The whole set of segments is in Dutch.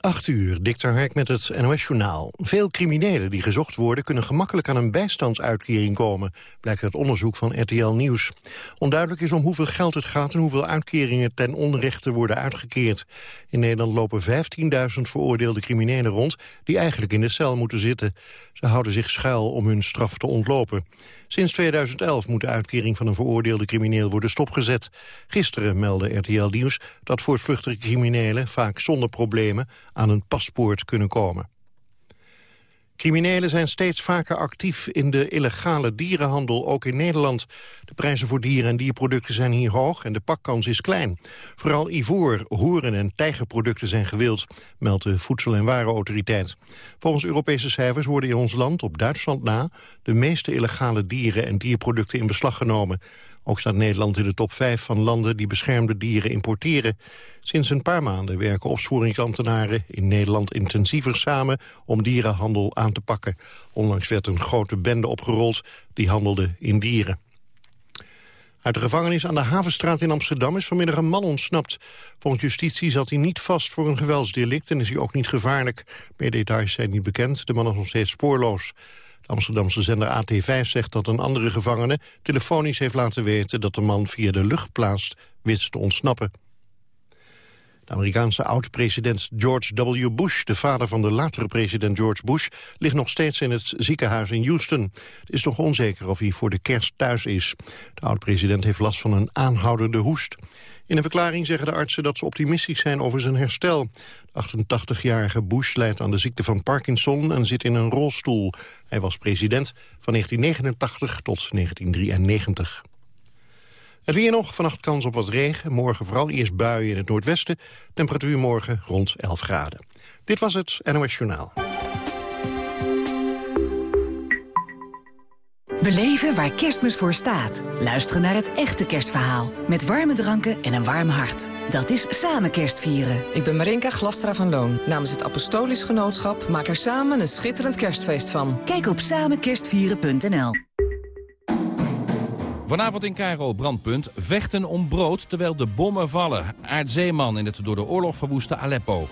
8 uur, Dikter met het NOS-journaal. Veel criminelen die gezocht worden... kunnen gemakkelijk aan een bijstandsuitkering komen... blijkt uit onderzoek van RTL Nieuws. Onduidelijk is om hoeveel geld het gaat... en hoeveel uitkeringen ten onrechte worden uitgekeerd. In Nederland lopen 15.000 veroordeelde criminelen rond... die eigenlijk in de cel moeten zitten. Ze houden zich schuil om hun straf te ontlopen. Sinds 2011 moet de uitkering van een veroordeelde crimineel worden stopgezet. Gisteren meldde RTL Nieuws dat voortvluchtige criminelen... vaak zonder problemen aan een paspoort kunnen komen. Criminelen zijn steeds vaker actief in de illegale dierenhandel, ook in Nederland. De prijzen voor dieren en dierproducten zijn hier hoog en de pakkans is klein. Vooral ivoor, hoeren en tijgerproducten zijn gewild, meldt de Voedsel- en Warenautoriteit. Volgens Europese cijfers worden in ons land op Duitsland na... de meeste illegale dieren en dierproducten in beslag genomen. Ook staat Nederland in de top 5 van landen die beschermde dieren importeren. Sinds een paar maanden werken opsporingsambtenaren in Nederland intensiever samen om dierenhandel aan te pakken. Onlangs werd een grote bende opgerold die handelde in dieren. Uit de gevangenis aan de Havenstraat in Amsterdam is vanmiddag een man ontsnapt. Volgens justitie zat hij niet vast voor een geweldsdelict en is hij ook niet gevaarlijk. Meer details zijn niet bekend, de man is nog steeds spoorloos. Amsterdamse zender AT5 zegt dat een andere gevangene telefonisch heeft laten weten dat de man via de luchtplaats wist te ontsnappen. De Amerikaanse oud-president George W. Bush, de vader van de latere president George Bush, ligt nog steeds in het ziekenhuis in Houston. Het is nog onzeker of hij voor de kerst thuis is. De oud-president heeft last van een aanhoudende hoest. In een verklaring zeggen de artsen dat ze optimistisch zijn over zijn herstel. De 88-jarige Bush leidt aan de ziekte van Parkinson en zit in een rolstoel. Hij was president van 1989 tot 1993. Het weer nog, vannacht kans op wat regen. Morgen vooral eerst buien in het noordwesten. Temperatuur morgen rond 11 graden. Dit was het NOS Journaal. Beleven waar kerstmis voor staat. Luisteren naar het echte kerstverhaal. Met warme dranken en een warm hart. Dat is samen kerstvieren. Ik ben Marinka Glastra van Loon. Namens het Apostolisch Genootschap maak er samen een schitterend kerstfeest van. Kijk op samenkerstvieren.nl Vanavond in Cairo brandpunt. Vechten om brood terwijl de bommen vallen. Aardzeeman in het door de oorlog verwoeste Aleppo.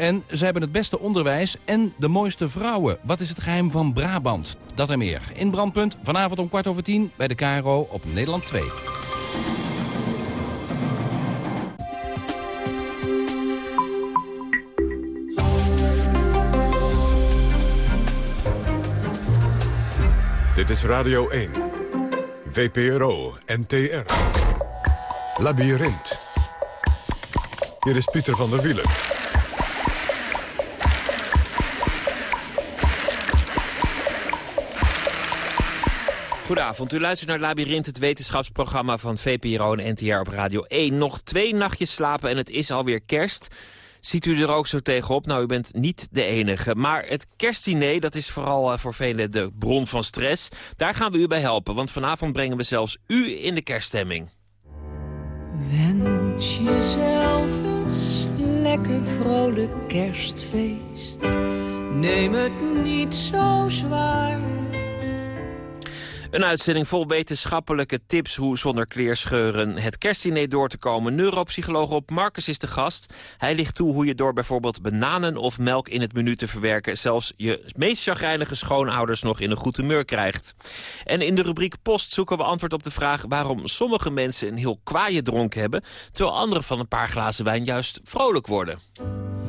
En ze hebben het beste onderwijs en de mooiste vrouwen. Wat is het geheim van Brabant? Dat en meer. In Brandpunt, vanavond om kwart over tien bij de KRO op Nederland 2. Dit is Radio 1. VPRO, NTR. Labyrinth. Hier is Pieter van der Wielen. Goedenavond, u luistert naar Labyrinth, het wetenschapsprogramma van VPRO en NTR op Radio 1. Nog twee nachtjes slapen en het is alweer kerst. Ziet u er ook zo tegenop? Nou, u bent niet de enige. Maar het kerstdiner, dat is vooral eh, voor velen de bron van stress. Daar gaan we u bij helpen, want vanavond brengen we zelfs u in de kerststemming. Wens jezelf eens lekker vrolijk kerstfeest. Neem het niet zo zwaar een uitzending vol wetenschappelijke tips hoe zonder kleerscheuren het kerstdiner door te komen. Neuropsycholoog op Marcus is de gast. Hij ligt toe hoe je door bijvoorbeeld bananen of melk in het menu te verwerken... zelfs je meest chagrijnige schoonouders nog in een goed humeur krijgt. En in de rubriek Post zoeken we antwoord op de vraag... waarom sommige mensen een heel kwaaie dronk hebben... terwijl anderen van een paar glazen wijn juist vrolijk worden.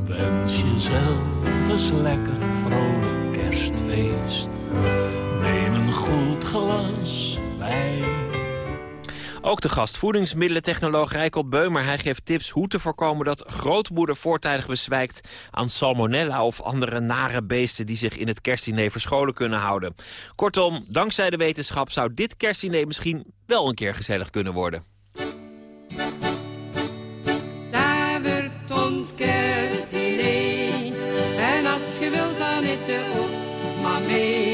Wens jezelf eens lekker vrolijk kerstfeest goed glas wijn. Ook de gast, voedingsmiddelentechnoloog Rijkel Beumer. Hij geeft tips hoe te voorkomen dat grootmoeder voortijdig bezwijkt... aan salmonella of andere nare beesten die zich in het kerstdiner verscholen kunnen houden. Kortom, dankzij de wetenschap zou dit kerstdiner misschien wel een keer gezellig kunnen worden. Daar wordt ons kerstdiner. En als je wilt, dan eten ook maar mee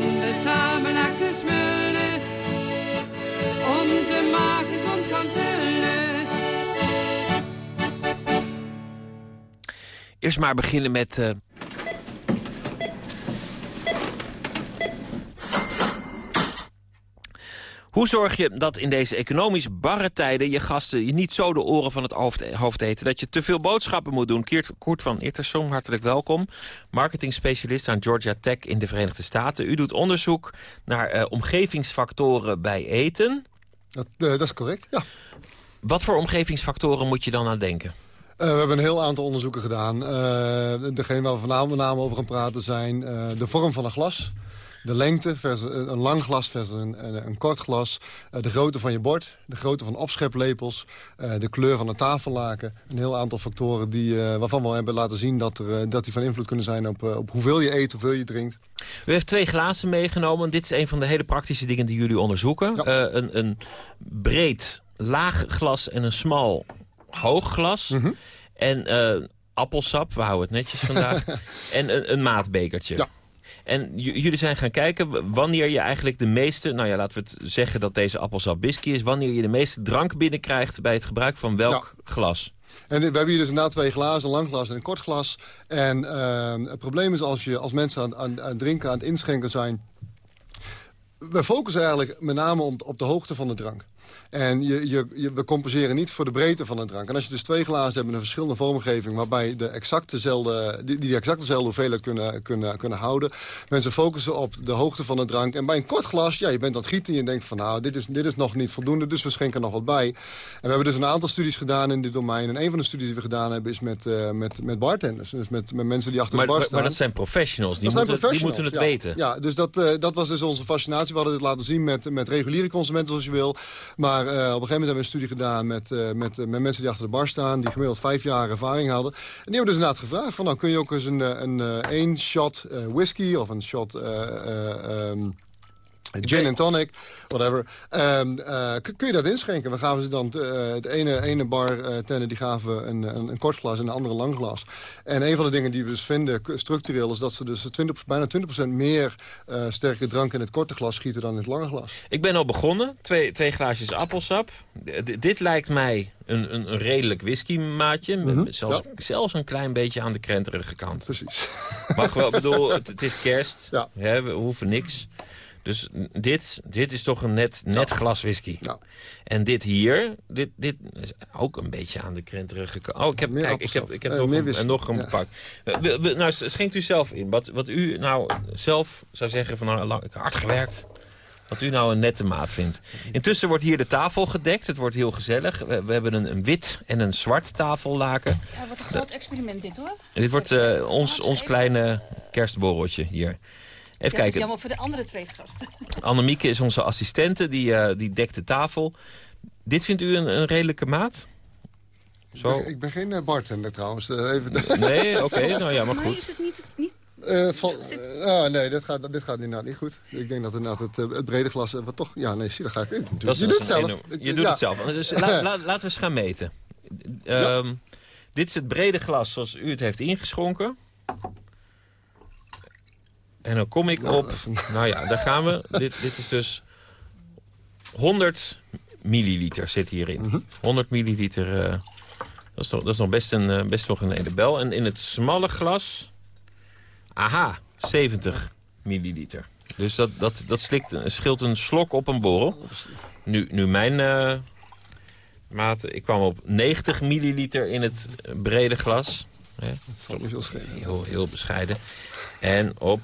we samen naar smullen. Onze gezond gaan vullen. Eerst maar beginnen met... Uh... Hoe zorg je dat in deze economisch barre tijden... je gasten je niet zo de oren van het hoofd, hoofd eten... dat je te veel boodschappen moet doen? Keert, Koert van Ittersom, hartelijk welkom. Marketing specialist aan Georgia Tech in de Verenigde Staten. U doet onderzoek naar uh, omgevingsfactoren bij eten. Dat, uh, dat is correct, ja. Wat voor omgevingsfactoren moet je dan aan denken? Uh, we hebben een heel aantal onderzoeken gedaan. Uh, degene waar we vanavond met name over gaan praten zijn uh, de vorm van een glas. De lengte versus een lang glas versus een, een kort glas. de grootte van je bord. De grootte van opscheplepels. de kleur van de tafellaken. Een heel aantal factoren die, waarvan we hebben laten zien... Dat, er, dat die van invloed kunnen zijn op, op hoeveel je eet, hoeveel je drinkt. U heeft twee glazen meegenomen. Dit is een van de hele praktische dingen die jullie onderzoeken. Ja. een, een breed laag glas en een smal hoog glas. Mm -hmm. En uh, appelsap, we houden het netjes vandaag. en een, een maatbekertje. Ja. En jullie zijn gaan kijken wanneer je eigenlijk de meeste... nou ja, laten we het zeggen dat deze appelsap whisky is... wanneer je de meeste drank binnenkrijgt bij het gebruik van welk ja. glas. En we hebben hier dus inderdaad twee glazen, een lang glas en een kort glas. En uh, het probleem is als, je, als mensen aan, aan, drinken, aan het inschenken zijn... we focussen eigenlijk met name op, op de hoogte van de drank. En je, je, je, we compenseren niet voor de breedte van de drank. En als je dus twee glazen hebt met een verschillende vormgeving... waarbij de exact dezelfde, die, die exact dezelfde hoeveelheid kunnen, kunnen, kunnen houden... mensen focussen op de hoogte van de drank. En bij een kort glas, ja, je bent aan het gieten en je denkt van... nou, dit is, dit is nog niet voldoende, dus we schenken nog wat bij. En we hebben dus een aantal studies gedaan in dit domein. En een van de studies die we gedaan hebben is met, uh, met, met bartenders. Dus met, met mensen die achter maar, de bar staan. Maar dat zijn professionals, die, dat moeten, zijn die moeten het ja. weten. Ja, dus dat, uh, dat was dus onze fascinatie. We hadden dit laten zien met, met reguliere consumenten, zoals je wil. Maar uh, op een gegeven moment hebben we een studie gedaan met, uh, met, met mensen die achter de bar staan... die gemiddeld vijf jaar ervaring hadden. En die hebben dus inderdaad gevraagd... van nou kun je ook eens een, een, een één shot whisky of een shot... Um, Gin and tonic, whatever. Um, uh, kun je dat inschenken? We gaven ze dan uh, het ene, ene bar uh, tennen, die gaven een, een, een kort glas en de andere lang glas. En een van de dingen die we dus vinden structureel is dat ze dus 20, bijna 20% meer sterke drank in het korte glas schieten dan in het lange glas. Ik ben al begonnen. Twee, twee glaasjes appelsap. D dit lijkt mij een, een, een redelijk whiskymaatje. Mm -hmm. zelfs, ja. zelfs een klein beetje aan de krenterige kant. Precies. Mag wel, bedoel, het, het is kerst. Ja. Hè, we hoeven niks. Dus dit, dit is toch een net, net ja. glas whisky. Ja. En dit hier, dit, dit is ook een beetje aan de krenterige kant. Oh, ik heb, meer kijk, ik heb, ik heb uh, nog, een, en nog een ja. pak. Uh, nou, schenkt u zelf in. Wat, wat u nou zelf zou zeggen van nou, lang, ik heb hard gewerkt. Wat u nou een nette maat vindt. Intussen wordt hier de tafel gedekt. Het wordt heel gezellig. We, we hebben een, een, wit en een zwart tafellaken. Ja, wat een groot experiment dit hoor. En dit wordt uh, ons, ons kleine kerstborreltje hier. Even ja, kijken. Het is jammer voor de andere twee gasten. Annemieke is onze assistente, die, uh, die dekt de tafel. Dit vindt u een, een redelijke maat? Zo. Ik, ben, ik ben geen uh, bartender trouwens. Uh, even nee, oké, okay, nou ja, maar goed. Maar is het niet... Het niet... Uh, het uh, oh, nee, dit gaat, dit gaat inderdaad niet goed. Ik denk dat inderdaad het, uh, het brede glas... wat toch, ja, nee, zie, dat ga ik... Dat je doet het zelf. Enorm, je doet het zelf. Dus la, la, laten we eens gaan meten. Ja. Um, dit is het brede glas zoals u het heeft ingeschonken. En dan kom ik op... Nou ja, daar gaan we. dit, dit is dus 100 milliliter zit hierin. Mhm. 100 milliliter, uh, dat, is nog, dat is nog best, een, uh, best nog een hele bel. En in het smalle glas... Aha, 70 milliliter. Dus dat, dat, dat slikt, scheelt een slok op een borrel. Nu, nu mijn uh, maat... Ik kwam op 90 milliliter in het brede glas. Dat schelen. Heel, heel bescheiden. En op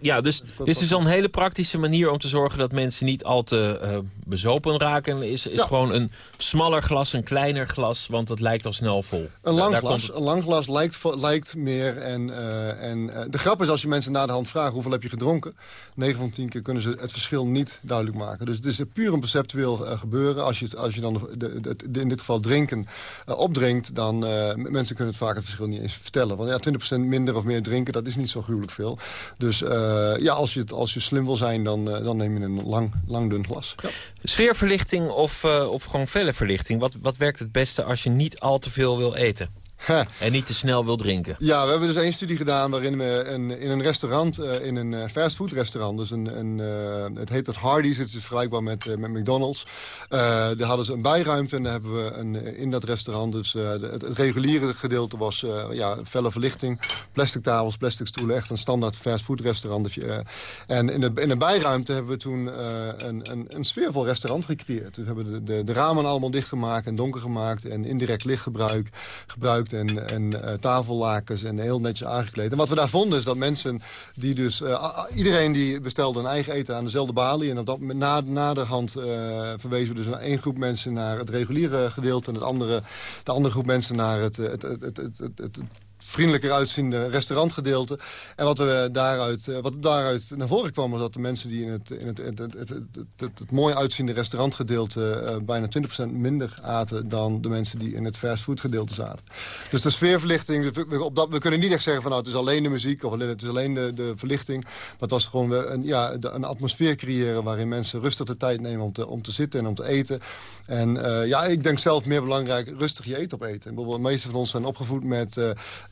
ja, dus dit is dus een hele praktische manier om te zorgen dat mensen niet al te uh, bezopen raken. Is, is Ja. gewoon een smaller glas, een kleiner glas, want dat lijkt al snel vol. Een lang glas, een lang glas lijkt, lijkt meer. En, eh, en eh, de grap is als je mensen na de hand vraagt hoeveel heb je gedronken. 9 van 10 keer kunnen ze het verschil niet duidelijk maken. Dus het is puur een perceptueel eh, gebeuren. Als je, als je dan de, de, de- in dit geval drinken eh, opdrinkt, dan mensen kunnen het vaak het verschil niet eens vertellen. Want ja, 20% minder of meer drinken, dat is niet zo gruwelijk veel. Dus ja, als je, als je slim wil zijn, dan, uh, dan neem je een lang, lang dun glas. Sfeerverlichting of, uh, of gewoon felle verlichting? Wat, wat werkt het beste als je niet al te veel wil eten? En niet te snel wil drinken. Ja, we hebben dus één studie gedaan waarin we een, in een restaurant, uh, in een uh, fastfood restaurant, dus een, een, uh, het heet het Hardee's, het is vergelijkbaar met, met McDonald's. daar hadden ze een bijruimte en daar hebben we een, in dat restaurant, dus het, het, reguliere gedeelte was ja, felle verlichting, plastic tafels, plastic stoelen, echt een standaard fastfood restaurant. En in de, in de bijruimte hebben we toen een, een, een sfeervol restaurant gecreëerd. Dus we hebben de, de, de ramen allemaal dichtgemaakt en donker gemaakt en indirect lichtgebruik gebruikt en, en uh, tafellakens en heel netjes aangekleed. En wat we daar vonden is dat mensen die dus... Uh, iedereen die bestelde een eigen eten aan dezelfde balie. En op dat, na, naderhand uh, verwezen we dus één groep mensen naar het reguliere gedeelte... en het andere, de andere groep mensen naar het, het, het, het vriendelijker uitziende restaurantgedeelte. En wat, we daaruit, eh, wat daaruit naar voren kwam... was dat de mensen die in het, in het, het, het, het, mooi uitziende restaurantgedeelte... Uh, bijna 20% minder aten dan de mensen die in het fastfoodgedeelte zaten. Dus de sfeerverlichting, we, op dat, we kunnen niet echt zeggen van... nou, het is alleen de muziek of het is alleen de, de verlichting. Maar het was gewoon een, ja, een atmosfeer creëren... waarin mensen rustig de tijd nemen om te, om te zitten en om te eten. En uh, ja, ik denk zelf meer belangrijk, rustig je eten opeten. De meeste van ons zijn opgevoed met...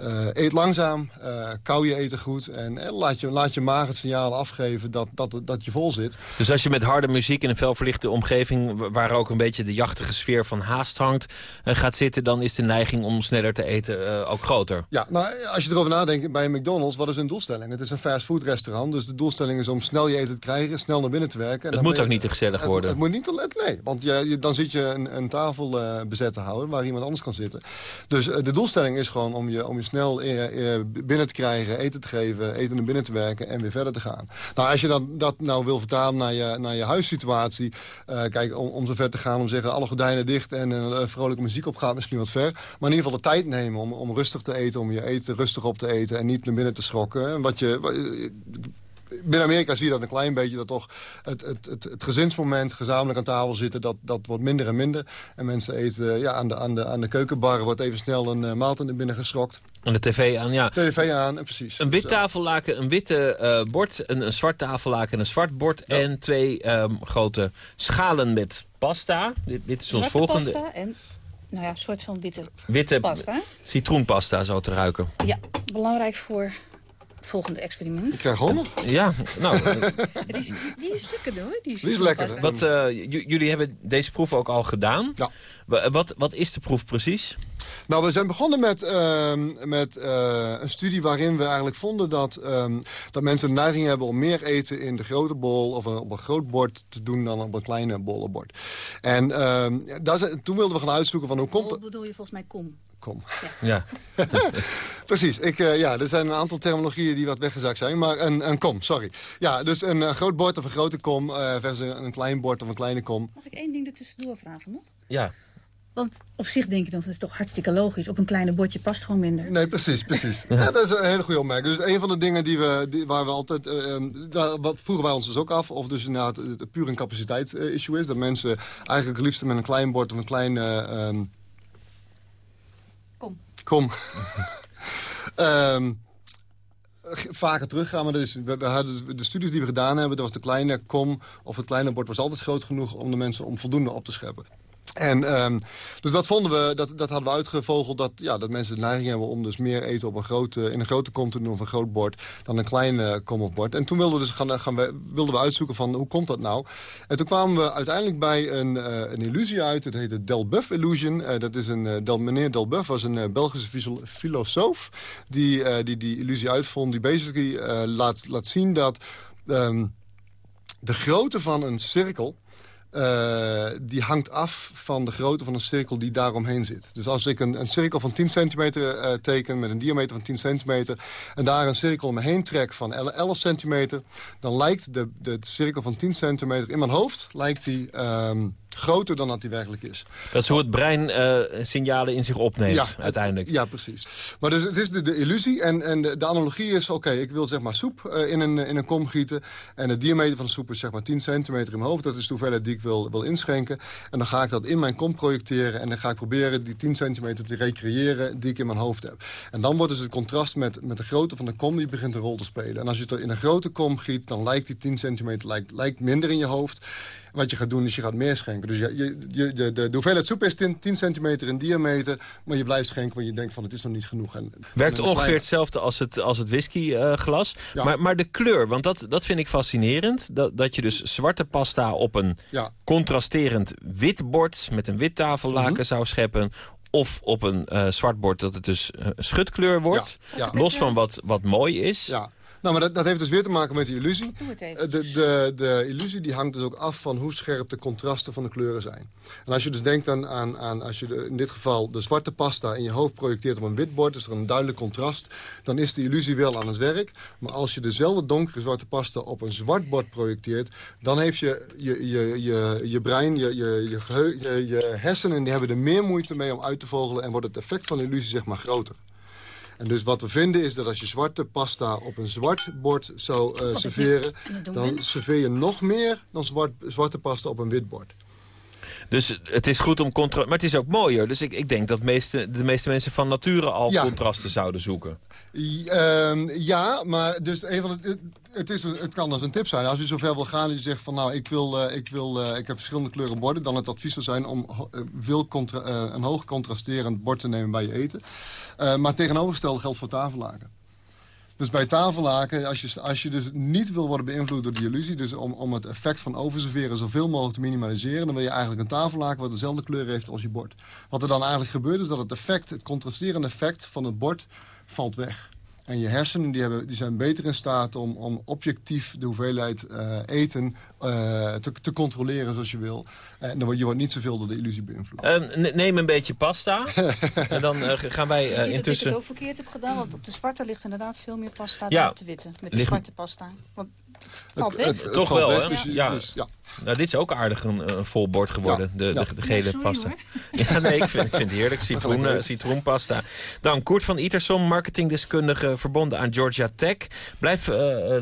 Uh, eet langzaam, uh, kou je eten goed en, en, laat, je, laat je maag het signaal afgeven dat, dat, dat je vol zit. Dus als je met harde muziek in een felverlichte omgeving... waar ook een beetje de jachtige sfeer van haast hangt, uh, gaat zitten... dan is de neiging om sneller te eten ook groter. Ja, nou, als je erover nadenkt bij McDonald's, wat is hun doelstelling? Het is een fastfood restaurant, dus de doelstelling is om snel je eten te krijgen... snel naar binnen te werken. En het moet ook niet te gezellig worden. Het, moet niet te let, nee. Want je, je, dan zit je een, een tafel bezet te houden waar iemand anders kan zitten. Dus de doelstelling is gewoon om je, om je snel binnen te krijgen, eten te geven, eten naar binnen te werken en weer verder te gaan. Nou, als je dan, dat nou wil vertalen naar je, naar je huissituatie, uh, kijk, om, om zo ver te gaan, om zeggen alle gordijnen dicht en uh, vrolijke muziek op gaat misschien wat ver. Maar in ieder geval de tijd nemen om, om rustig te eten, om je eten rustig op te eten en niet naar binnen te schrokken. Wat je, binnen Amerika zie je dat een klein beetje. Dat toch het, het, het, het, gezinsmoment, gezamenlijk aan tafel zitten... Dat, dat wordt minder en minder. En mensen eten ja, aan, de, aan, de, aan de keukenbar... wordt even snel een uh, maaltijd naar binnen geschrokt. En de tv aan, ja. TV aan, precies. Een wit tafellaken, een witte uh, bord, een, een zwart tafellaken, een zwart bord... Ja. en twee um, grote schalen met pasta. Dit, dit is ons volgende. pasta en nou ja, een soort van witte, witte pasta. citroenpasta zo te ruiken. Ja, belangrijk voor volgende experiment. Ik krijg honger. Ja, nou. die, is, die, is lekker hoor. Die is, die is lekker. Wat, uh, jullie hebben deze proef ook al gedaan. Ja. Wat, wat is de proef precies? Nou, we zijn begonnen met, uh, met uh, een studie waarin we eigenlijk vonden dat, um, dat mensen de neiging hebben om meer eten in de grote bol of een, op een groot bord te doen dan op een kleine bollenbord. En uh, daar zijn, toen wilden we gaan uitzoeken van hoe komt dat... bedoel je volgens mij kom? Kom. Ja. ja. Precies. Ik, uh, ja, er zijn een aantal terminologieën die wat weggezakt zijn. Maar een, een kom, sorry. Ja, dus een, een groot bord of een grote kom uh, versus een klein bord of een kleine kom. Mag ik één ding ertussendoor vragen nog? Ja. Want op zich denk je dan, dat is toch hartstikke logisch. Op een kleine bordje past gewoon minder. Nee, precies, precies. ja. dat is een hele goede opmerking. Dus een van de dingen die we, die, waar we altijd... Uh, daar vroegen wij ons dus ook af of dus inderdaad het puur een capaciteitsissue is. Dat mensen eigenlijk het liefst met een klein bord of een klein... Uh, kom. Kom. um, vaker teruggaan. Maar dus, we, hadden de studies die we gedaan hebben... dat was de kleine kom of het kleine bord was altijd groot genoeg... om de mensen om voldoende op te scheppen. En, um, dus dat vonden we, dat, dat hadden we uitgevogeld, dat, ja, dat mensen de neiging hebben om dus meer eten op een grote, in een grote kom te doen of een groot bord dan een klein kom of bord. En toen wilden we dus gaan, gaan we, wilden we uitzoeken van hoe komt dat nou? En toen kwamen we uiteindelijk bij een, uh, een illusie uit, het heette Delbuff Illusion. Uh, dat is een, Del, meneer Delbuff was een Belgische filosoof die, die die illusie uitvond, die basically laat, laat zien dat um, de grootte van een cirkel uh, die hangt af van de grootte van een cirkel die daaromheen zit. Dus als ik een, een cirkel van 10 centimeter uh, teken met een diameter van 10 centimeter... en daar een cirkel om me heen trek van 11 centimeter... dan lijkt de, de, cirkel van 10 centimeter in mijn hoofd lijkt die, um, groter dan dat die werkelijk is. Dat is hoe het brein uh, signalen in zich opneemt ja, uiteindelijk. Het, ja, precies. Maar dus het is de, de illusie en, en de, de analogie is... oké, ik wil zeg maar soep uh, in, een, in een kom gieten... en de diameter van de soep is zeg maar 10 centimeter in mijn hoofd. Dat is de hoeveelheid die ik wil, wil inschenken. En dan ga ik dat in mijn kom projecteren... en dan ga ik proberen die 10 centimeter te recreëren die ik in mijn hoofd heb. En dan wordt dus het contrast met, met de grootte van de kom... die begint een rol te spelen. En als je het in een grote kom giet... dan lijkt die 10 centimeter lijkt, lijkt minder in je hoofd... wat je gaat doen is je gaat meer schenken. Dus je, je, je, de, de, hoeveelheid soep is 10, 10, centimeter in diameter... maar je blijft schenken, want je denkt van het is nog niet genoeg. En, Werkt ongeveer hetzelfde als het, als het whiskyglas. Uh, maar, maar de kleur, want dat, dat vind ik fascinerend. Dat, dat je dus zwarte pasta op een ja. contrasterend wit bord... met een wit tafellaken mm zou scheppen of op een uh, zwart bord dat het dus uh, schutkleur wordt. Ja, Los van wat, wat mooi is. Ja. Nou, maar dat, dat, heeft dus weer te maken met die illusie. Eh, de, de, de, illusie die hangt dus ook af van hoe scherp de contrasten van de kleuren zijn. En als je dus denkt aan, aan, aan als je de, in dit geval de zwarte pasta in je hoofd projecteert op een wit bord, is er een duidelijk contrast, dan is de illusie wel aan het werk. Maar als je dezelfde donkere zwarte pasta op een zwart bord projecteert, dan heeft je, je, je, je, je brein, je, je, je, je, je hersenen, die hebben er meer moeite mee om uit te vogelen en wordt het effect van de illusie zeg maar groter. En dus wat we vinden is dat als je zwarte pasta op een zwart bord zou uh, serveren... dan serveer je nog meer dan zwart, zwarte pasta op een wit bord. Dus het is goed om contrast... Maar het is ook mooier. Dus ik, ik denk dat meeste, de meeste mensen van nature al contrasten zouden zoeken. Ja, uh, ja maar dus een van het, het, is, het kan als een tip zijn. Als je zover wil gaan dat je zegt van nou, ik, wil, uh, ik, wil, uh, ik heb verschillende kleuren borden... dan het advies zou zijn om uh, contra, een hoog contrasterend bord te nemen bij je eten. maar tegenovergestelde geldt voor tafellaken. Dus bij tafellaken, als je, als je dus niet wil worden beïnvloed door die illusie... dus om, om het effect van overserveren zoveel mogelijk te minimaliseren... dan wil je eigenlijk een tafellaken wat dezelfde kleur heeft als je bord. Wat er dan eigenlijk gebeurt is dat het effect, het contrasterende effect van het bord valt weg. En je hersenen die hebben, die zijn beter in staat om, om objectief de hoeveelheid uh, eten uh, te, te, controleren zoals je wil. En dan word je wordt niet zoveel door de illusie beïnvloed. Uh, neem een beetje pasta. en dan gaan wij intussen... dat ik het ook verkeerd heb gedaan. Want op de zwarte ligt inderdaad veel meer pasta dan op de witte. Met de zwarte pasta. Want Het, Toch wel, hè? Dus, ja. Dus, ja. Nou, dit is ook aardig een, vol bord geworden, de, de, de, gele pasta. Ja, nee, ik vind, ik vind het heerlijk. Citroen, uh, citroenpasta. Dan Koert van Itersom, marketingdeskundige verbonden aan Georgia Tech. Blijf uh,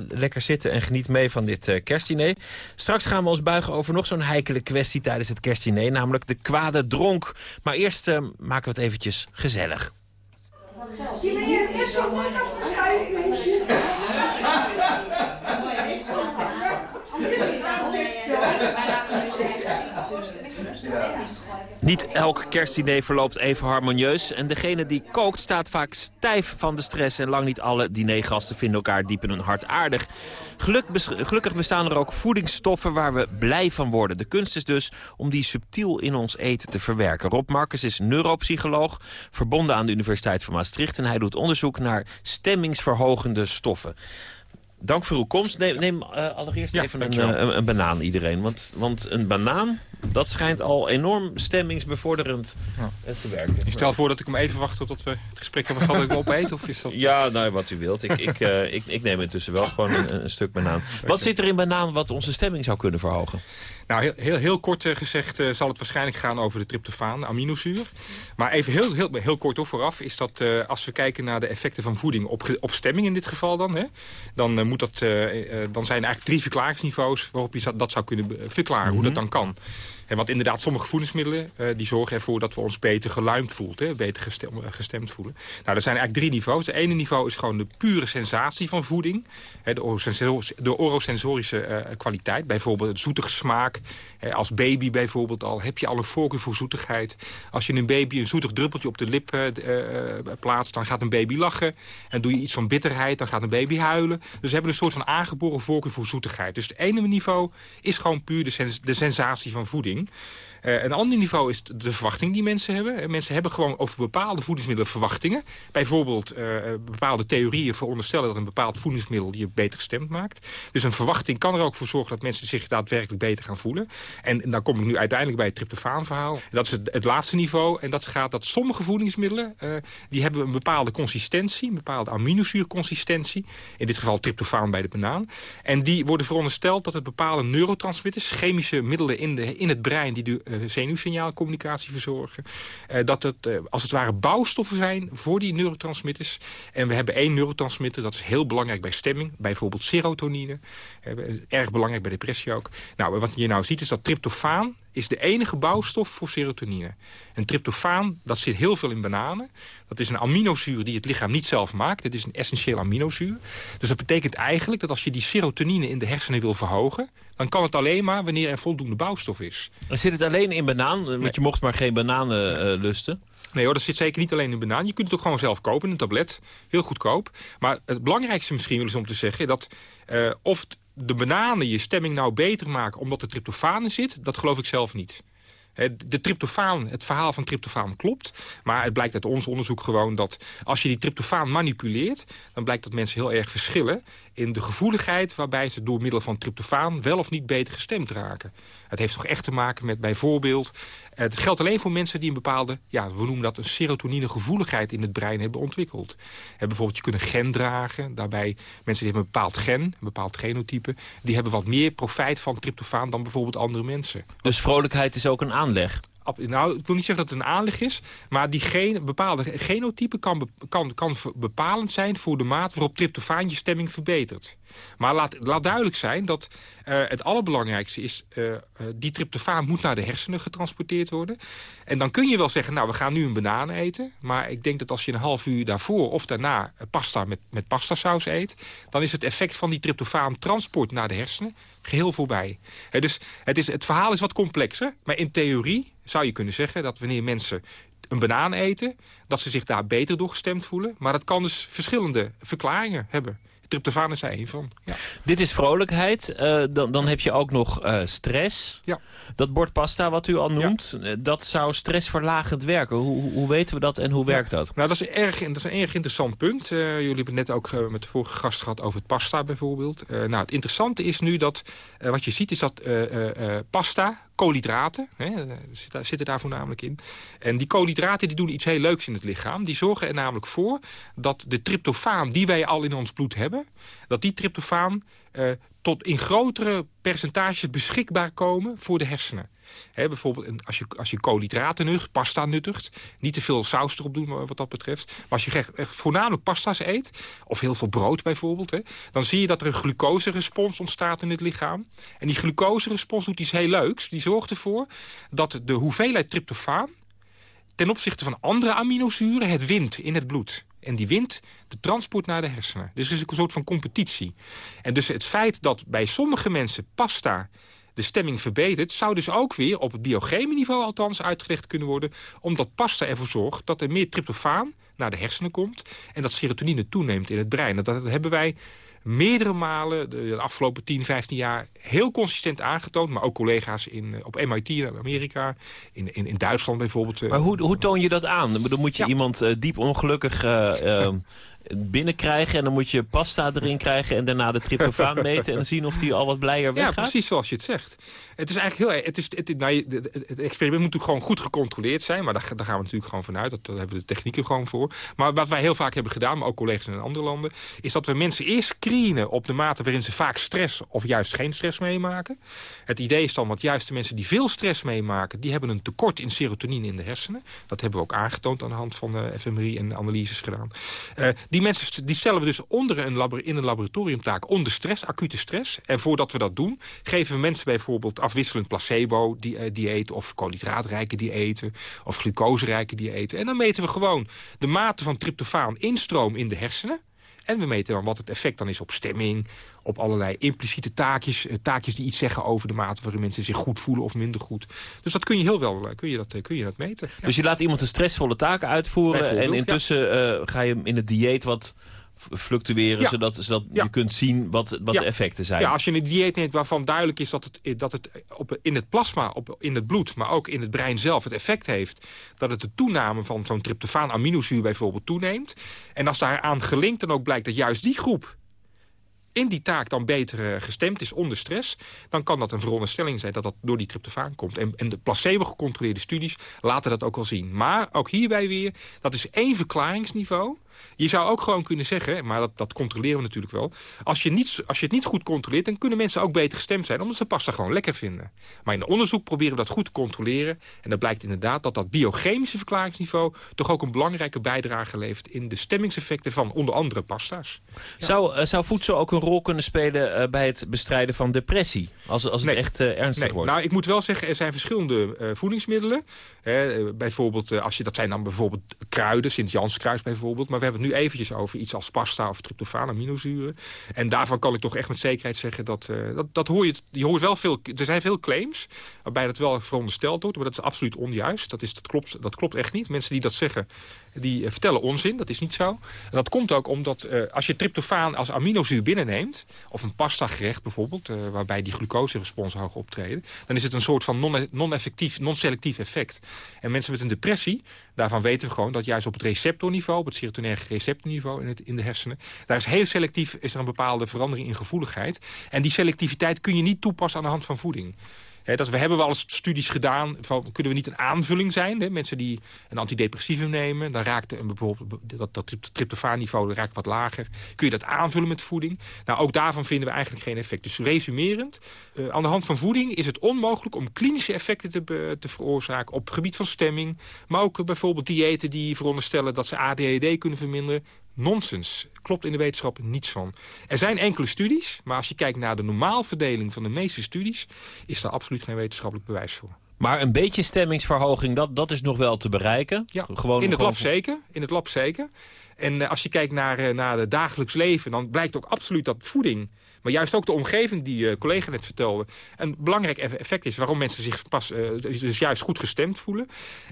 lekker zitten en geniet mee van dit uh, kerstdiner. Straks gaan we ons buigen over nog zo'n heikele kwestie tijdens het kerstdiner. Namelijk de kwade dronk. Maar eerst maken we het eventjes gezellig. Zie meneer, eerst Niet elk kerstdiner verloopt even harmonieus. En degene die kookt staat vaak stijf van de stress. En lang niet alle dinergasten vinden elkaar diep in hun hart aardig. gelukkig bestaan er ook voedingsstoffen waar we blij van worden. De kunst is dus om die subtiel in ons eten te verwerken. Rob Marcus is neuropsycholoog, verbonden aan de Universiteit van Maastricht. En hij doet onderzoek naar stemmingsverhogende stoffen. Dank voor uw komst. Neem, neem uh, allereerst even een, uh, een, een, banaan iedereen. Want, want een banaan, dat schijnt al enorm stemmingsbevorderend ja. Eh, te werken. Ik stel voor dat ik hem even wacht tot we het gesprek hebben gehad ik opeet. Of is dat... Ja, nou, wat u wilt. Ik, ik, uh, ik, ik neem intussen wel gewoon een, een stuk banaan. Wat zit er in banaan wat onze stemming zou kunnen verhogen? Nou, heel, heel, heel kort uh, gezegd uh, zal het waarschijnlijk gaan over de tryptofaan, de aminozuur. Maar even heel, heel, heel kort op vooraf is dat uh, als we kijken naar de effecten van voeding op, op stemming in dit geval dan, hè, dan, moet dat, dan zijn er eigenlijk drie verklaringsniveaus waarop je dat zou kunnen verklaren, hoe dat mhm. dan kan. En want inderdaad, sommige voedingsmiddelen uh, die zorgen ervoor dat we ons beter geluimd voelen. beter gestemd, gestemd, voelen. Nou, er zijn eigenlijk drie niveaus. Het ene niveau is gewoon de pure sensatie van voeding. Hè, de, de orosensorische uh, kwaliteit. Bijvoorbeeld het zoetige smaak. Als baby bijvoorbeeld al heb je al een voorkeur voor zoetigheid. Als je een baby een zoetig druppeltje op de lip uh, plaatst... dan gaat een baby lachen. En doe je iets van bitterheid, dan gaat een baby huilen. Dus we hebben een soort van aangeboren voorkeur voor zoetigheid. Dus het ene niveau is gewoon puur de, sens de sensatie van voeding. Uh, een ander niveau is de verwachting die mensen hebben. Mensen hebben gewoon over bepaalde voedingsmiddelen verwachtingen. Bijvoorbeeld uh, bepaalde theorieën veronderstellen dat een bepaald voedingsmiddel je beter gestemd maakt. Dus een verwachting kan er ook voor zorgen dat mensen zich daadwerkelijk beter gaan voelen. En, dan kom ik nu uiteindelijk bij het tryptofaanverhaal. Dat is het, het, laatste niveau. En dat gaat dat sommige voedingsmiddelen, die hebben een bepaalde consistentie, een bepaalde aminozuurconsistentie. In dit geval tryptofaan bij de banaan. En die worden verondersteld dat het bepaalde neurotransmitters, chemische middelen in, de, in het brein die de zenuwsignaalcommunicatie verzorgen. Uh, dat het uh, als het ware bouwstoffen zijn voor die neurotransmitters. En we hebben één neurotransmitter, dat is heel belangrijk bij stemming. Bijvoorbeeld serotonine. erg belangrijk bij depressie ook. Nou, wat je nou ziet is dat tryptofaan is de enige bouwstof voor serotonine. En tryptofaan, dat zit heel veel in bananen. Dat is een aminozuur die het lichaam niet zelf maakt. Het is een essentieel aminozuur. Dus dat betekent eigenlijk dat als je die serotonine in de hersenen wil verhogen... dan kan het alleen maar wanneer er voldoende bouwstof is. En zit het alleen in banaan? Want je mocht maar geen bananen uh, lusten. Nee hoor, dat zit zeker niet alleen in banaan. Je kunt het ook gewoon zelf kopen, in een tablet. Heel goedkoop. Maar het belangrijkste misschien wel is om te zeggen... dat uh, of de bananen je stemming nou beter maken omdat er tryptofaan in zit... dat geloof ik zelf niet. De tryptofaan, het verhaal van tryptofaan klopt. Maar het blijkt uit ons onderzoek gewoon dat als je die tryptofaan manipuleert... dan blijkt dat mensen heel erg verschillen in de gevoeligheid... waarbij ze door middel van tryptofaan wel of niet beter gestemd raken. Het heeft toch echt te maken met bijvoorbeeld... Het geldt alleen voor mensen die een bepaalde, ja, we noemen dat een serotoninegevoeligheid in het brein hebben ontwikkeld. He, bijvoorbeeld, je kunt een gen dragen. Daarbij mensen die hebben een bepaald gen, een bepaald genotype... die hebben wat meer profijt van tryptofaan dan bijvoorbeeld andere mensen. Dus vrolijkheid is ook een aanleg? Nou, ik wil niet zeggen dat het een aanleg is... maar die bepaalde genotype kan, kan, kan bepalend zijn... voor de maat waarop tryptofaan je stemming verbetert. Maar laat, laat duidelijk zijn dat uh, het allerbelangrijkste is... Uh, die tryptofaan moet naar de hersenen getransporteerd worden. En dan kun je wel zeggen, nou, we gaan nu een banaan eten. Maar ik denk dat als je een half uur daarvoor of daarna pasta met, met pastasaus eet... dan is het effect van die tryptofaan transport naar de hersenen geheel voorbij. Dus het, is, het verhaal is wat complexer. Maar in theorie zou je kunnen zeggen dat wanneer mensen een banaan eten... dat ze zich daar beter door gestemd voelen. Maar dat kan dus verschillende verklaringen hebben. Tryptofaan is daar één van. Ja. Dit is vrolijkheid. Uh, dan, dan heb je ook nog uh, stress. Ja. Dat bord pasta wat u al noemt, ja. dat zou stressverlagend werken. Hoe, hoe weten we dat en hoe werkt dat? Nou, dat is, erg, dat is een erg interessant punt. Uh, jullie hebben het net ook met de vorige gast gehad over het pasta bijvoorbeeld. nou, het interessante is nu dat, wat je ziet is dat pasta koolhydraten. Hè, zitten daar voornamelijk in. En die koolhydraten die doen iets heel leuks in het lichaam. Die zorgen er namelijk voor dat de tryptofaan die wij al in ons bloed hebben... dat die tryptofaan uh, tot in grotere percentages beschikbaar komen voor de hersenen. Bijvoorbeeld als je, als je koolhydraten nuttigt, pasta nuttigt... niet te veel saus erop doen wat dat betreft. Maar als je echt, voornamelijk pasta's eet, of heel veel brood bijvoorbeeld... Dan zie je dat er een glucoserespons ontstaat in het lichaam. En die glucoserespons doet iets heel leuks. Die zorgt ervoor dat de hoeveelheid tryptofaan... ten opzichte van andere aminozuren het wint in het bloed. En die wint de transport naar de hersenen. Dus er is een soort van competitie. En dus het feit dat bij sommige mensen pasta de stemming verbetert... zou dus ook weer op het biocheme niveau althans uitgelegd kunnen worden... omdat pasta ervoor zorgt dat er meer tryptofaan naar de hersenen komt... en dat serotonine toeneemt in het brein. Dat hebben wij meerdere malen de afgelopen 10, 15 jaar heel consistent aangetoond. Maar ook collega's in, op MIT in Amerika, in, in, in Duitsland bijvoorbeeld. Maar hoe, hoe toon je dat aan? Dan moet je ja. iemand uh, diep ongelukkig... Uh, binnenkrijgen. En dan moet je pasta erin krijgen en daarna de tryptofaan meten... en zien of die al wat blijer weggaat. Ja, precies zoals je het zegt. Het is eigenlijk heel... Het, is, het, nou, het, het experiment moet natuurlijk gewoon goed gecontroleerd zijn. Maar daar, daar gaan we natuurlijk gewoon vanuit. Dat, daar hebben we de technieken gewoon voor. Maar wat wij heel vaak hebben gedaan, maar ook collega's in andere landen... is dat we mensen eerst screenen op de mate waarin ze vaak stress... of juist geen stress meemaken. Het idee is dan, want juist de mensen die veel stress meemaken... die hebben een tekort in serotonine in de hersenen. Dat hebben we ook aangetoond aan de hand van de fMRI en analyses gedaan. Uh, die mensen die stellen we dus onder een in een laboratoriumtaak onder stress, acute stress. En voordat we dat doen, geven we mensen bijvoorbeeld afwisselend placebo-dieet... of koolhydraatrijke diëten of glucoserijke diëten. En dan meten we gewoon de mate van tryptofaan instroom in de hersenen. En we meten dan wat het effect dan is op stemming, op allerlei impliciete taakjes. Taakjes die iets zeggen over de mate waarin mensen zich goed voelen of minder goed. Dus dat kun je heel wel kun je dat, kun je dat meten. Ja. Dus je laat iemand een stressvolle taak uitvoeren en intussen ja. uh, ga je in het dieet wat fluctueren, ja. zodat, zodat ja. je kunt zien wat, wat de effecten zijn. Ja, als je een dieet neemt waarvan duidelijk is dat het, dat het op, in het plasma, op, in het bloed... maar ook in het brein zelf het effect heeft... dat het de toename van zo'n tryptofaan-aminozuur bijvoorbeeld toeneemt. En als daaraan gelinkt dan ook blijkt dat juist die groep in die taak dan beter gestemd is onder stress... dan kan dat een veronderstelling zijn dat dat door die tryptofaan komt. En, en de placebo-gecontroleerde studies laten dat ook wel zien. Maar ook hierbij weer, dat is één verklaringsniveau... Je zou ook gewoon kunnen zeggen, maar dat, dat controleren we natuurlijk wel... Als je, niet, als je het niet goed controleert, dan kunnen mensen ook beter gestemd zijn... omdat ze pasta gewoon lekker vinden. Maar in onderzoek proberen we dat goed te controleren. En dan blijkt inderdaad dat dat biochemische verklaringsniveau... toch ook een belangrijke bijdrage levert... in de stemmingseffecten van onder andere pasta's. Zou, uh, zou voedsel ook een rol kunnen spelen uh, bij het bestrijden van depressie? Als, als het nee. echt uh, ernstig nee. wordt? Nou, ik moet wel zeggen, er zijn verschillende voedingsmiddelen. bijvoorbeeld, als je, dat zijn dan bijvoorbeeld kruiden, Sint-Janskruis bijvoorbeeld. Maar we hebben het nu eventjes over iets als pasta of tryptofaan, aminozuren. En daarvan kan ik toch echt met zekerheid zeggen dat, dat, dat hoor je, je hoort wel veel, er zijn veel claims waarbij dat wel verondersteld wordt, maar dat is absoluut onjuist. Dat, is, dat, klopt, dat klopt echt niet. Mensen die dat zeggen, die vertellen onzin. Dat is niet zo. En dat komt ook omdat uh, als je tryptofaan als aminozuur binnenneemt... of een pasta gerecht bijvoorbeeld, uh, waarbij die glucoserespons hoog optreden... dan is het een soort van non-effectief, non-selectief effect. En mensen met een depressie, daarvan weten we gewoon... dat juist op het receptorniveau, op het serotonerge receptorniveau in, het, in de hersenen... daar is heel selectief is er een bepaalde verandering in gevoeligheid. En die selectiviteit kun je niet toepassen aan de hand van voeding. Dat we hebben wel eens studies gedaan van kunnen we niet een aanvulling zijn. He, mensen die een antidepressivum nemen, dan raakt een, bijvoorbeeld dat, dat tryptofaanniveau raakt wat lager. Kun je dat aanvullen met voeding? Nou, ook daarvan vinden we eigenlijk geen effect. Dus resumerend, uh, aan de hand van voeding is het onmogelijk om klinische effecten te, te veroorzaken op het gebied van stemming. Maar ook bijvoorbeeld diëten die veronderstellen dat ze ADHD kunnen verminderen nonsens. Klopt in de wetenschap niets van. Er zijn enkele studies, maar als je kijkt naar de normaalverdeling van de meeste studies... is daar absoluut geen wetenschappelijk bewijs voor. Maar een beetje stemmingsverhoging, dat, dat is nog wel te bereiken? Ja, gewoon, in, het gewoon... lab zeker, in het lab zeker. En uh, als je kijkt naar, uh, naar het dagelijks leven... dan blijkt ook absoluut dat voeding maar juist ook de omgeving die je collega net vertelde... een belangrijk effect is waarom mensen zich pas, uh, dus juist goed gestemd voelen.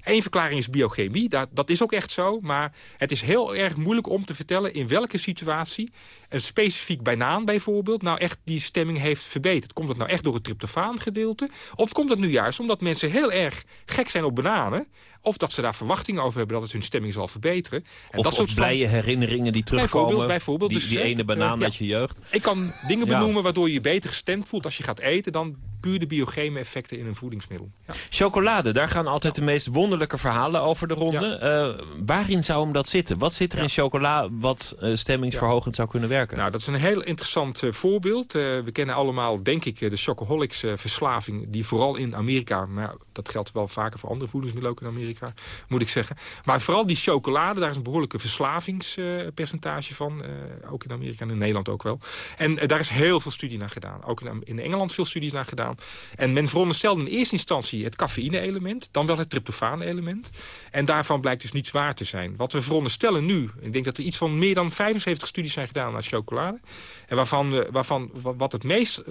Eén verklaring is biochemie, dat, dat is ook echt zo. Maar het is heel erg moeilijk om te vertellen in welke situatie... een specifiek banaan bijvoorbeeld nou echt die stemming heeft verbeterd. Komt dat nou echt door het tryptofaan gedeelte? Of komt dat nu juist omdat mensen heel erg gek zijn op bananen... Of dat ze daar verwachtingen over hebben dat het hun stemming zal verbeteren. En of, dat soort blije van... herinneringen die terugkomen. Bijvoorbeeld, bijvoorbeeld die, dus, die ene banaan uh, uit je jeugd. Ik kan dingen benoemen waardoor je je beter gestemd voelt als je gaat eten... dan puur de biocheme effecten in een voedingsmiddel. Ja. Chocolade, daar gaan altijd de meest wonderlijke verhalen over de ronde. Uh, waarin zou hem dat zitten? Wat zit er in chocola wat uh, stemmingsverhogend zou kunnen werken? Nou, dat is een heel interessant voorbeeld. we kennen allemaal, denk ik, de chocoholics verslaving... die vooral in Amerika, maar dat geldt wel vaker voor andere voedingsmiddelen ook in Amerika... moet ik zeggen. Maar vooral die chocolade, daar is een behoorlijke verslavingspercentage van. Ook in Amerika en in Nederland ook wel. En daar is heel veel studie naar gedaan. Ook in, in, Engeland veel studies naar gedaan. En men veronderstelde in eerste instantie het cafeïne-element. Dan wel het tryptofaan-element. En daarvan blijkt dus niet zwaar te zijn. Wat we veronderstellen nu, ik denk dat er iets van meer dan 75 studies zijn gedaan naar chocolade. En waarvan, waarvan wat het meest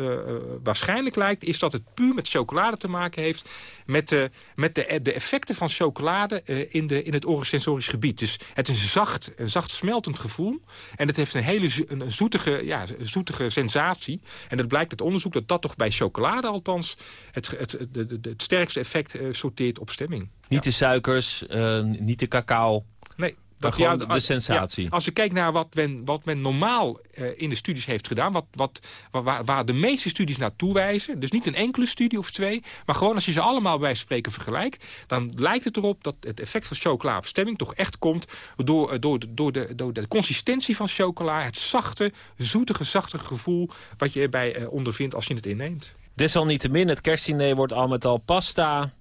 waarschijnlijk lijkt, is dat het puur met chocolade te maken heeft. Met, de, met de, de effecten van chocolade in, de, in het orosensorisch gebied. Dus het is een zacht, een zacht smeltend gevoel. En het heeft een hele zoetige, ja, zoetige sensatie. En het blijkt uit onderzoek dat dat toch bij chocolade althans... het, het, het, het, het sterkste effect uh, sorteert op stemming. Niet ja. de suikers, uh, niet de cacao. Nee, dat, ja, de sensatie. Ja, als je kijkt naar wat men, wat men normaal uh, in de studies heeft gedaan... Wat, wat, waar, waar de meeste studies naartoe wijzen... dus niet een enkele studie of twee... maar gewoon als je ze allemaal bij spreken vergelijkt... dan lijkt het erop dat het effect van chocola op stemming... toch echt komt door, door, door, de, door de consistentie van chocola... het zachte, zoetige, zachte gevoel... wat je erbij uh, ondervindt als je het inneemt. Desalniettemin, het kerstdiner wordt al met al pasta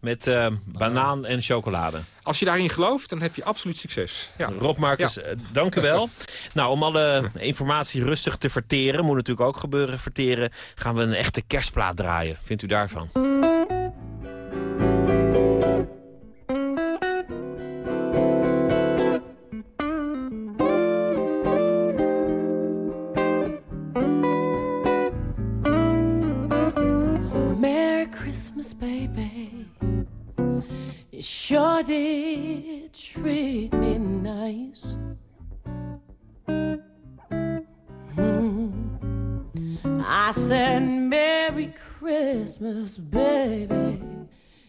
met uh, banaan en chocolade. Als je daarin gelooft, dan heb je absoluut succes. Ja. Rob Marcus, ja. uh, dank u wel. nou, om alle informatie rustig te verteren, moet natuurlijk ook gebeuren verteren... gaan we een echte kerstplaat draaien. Vindt u daarvan? Christmas, baby. You sure did treat me nice. Mm. I said, Merry Christmas, baby.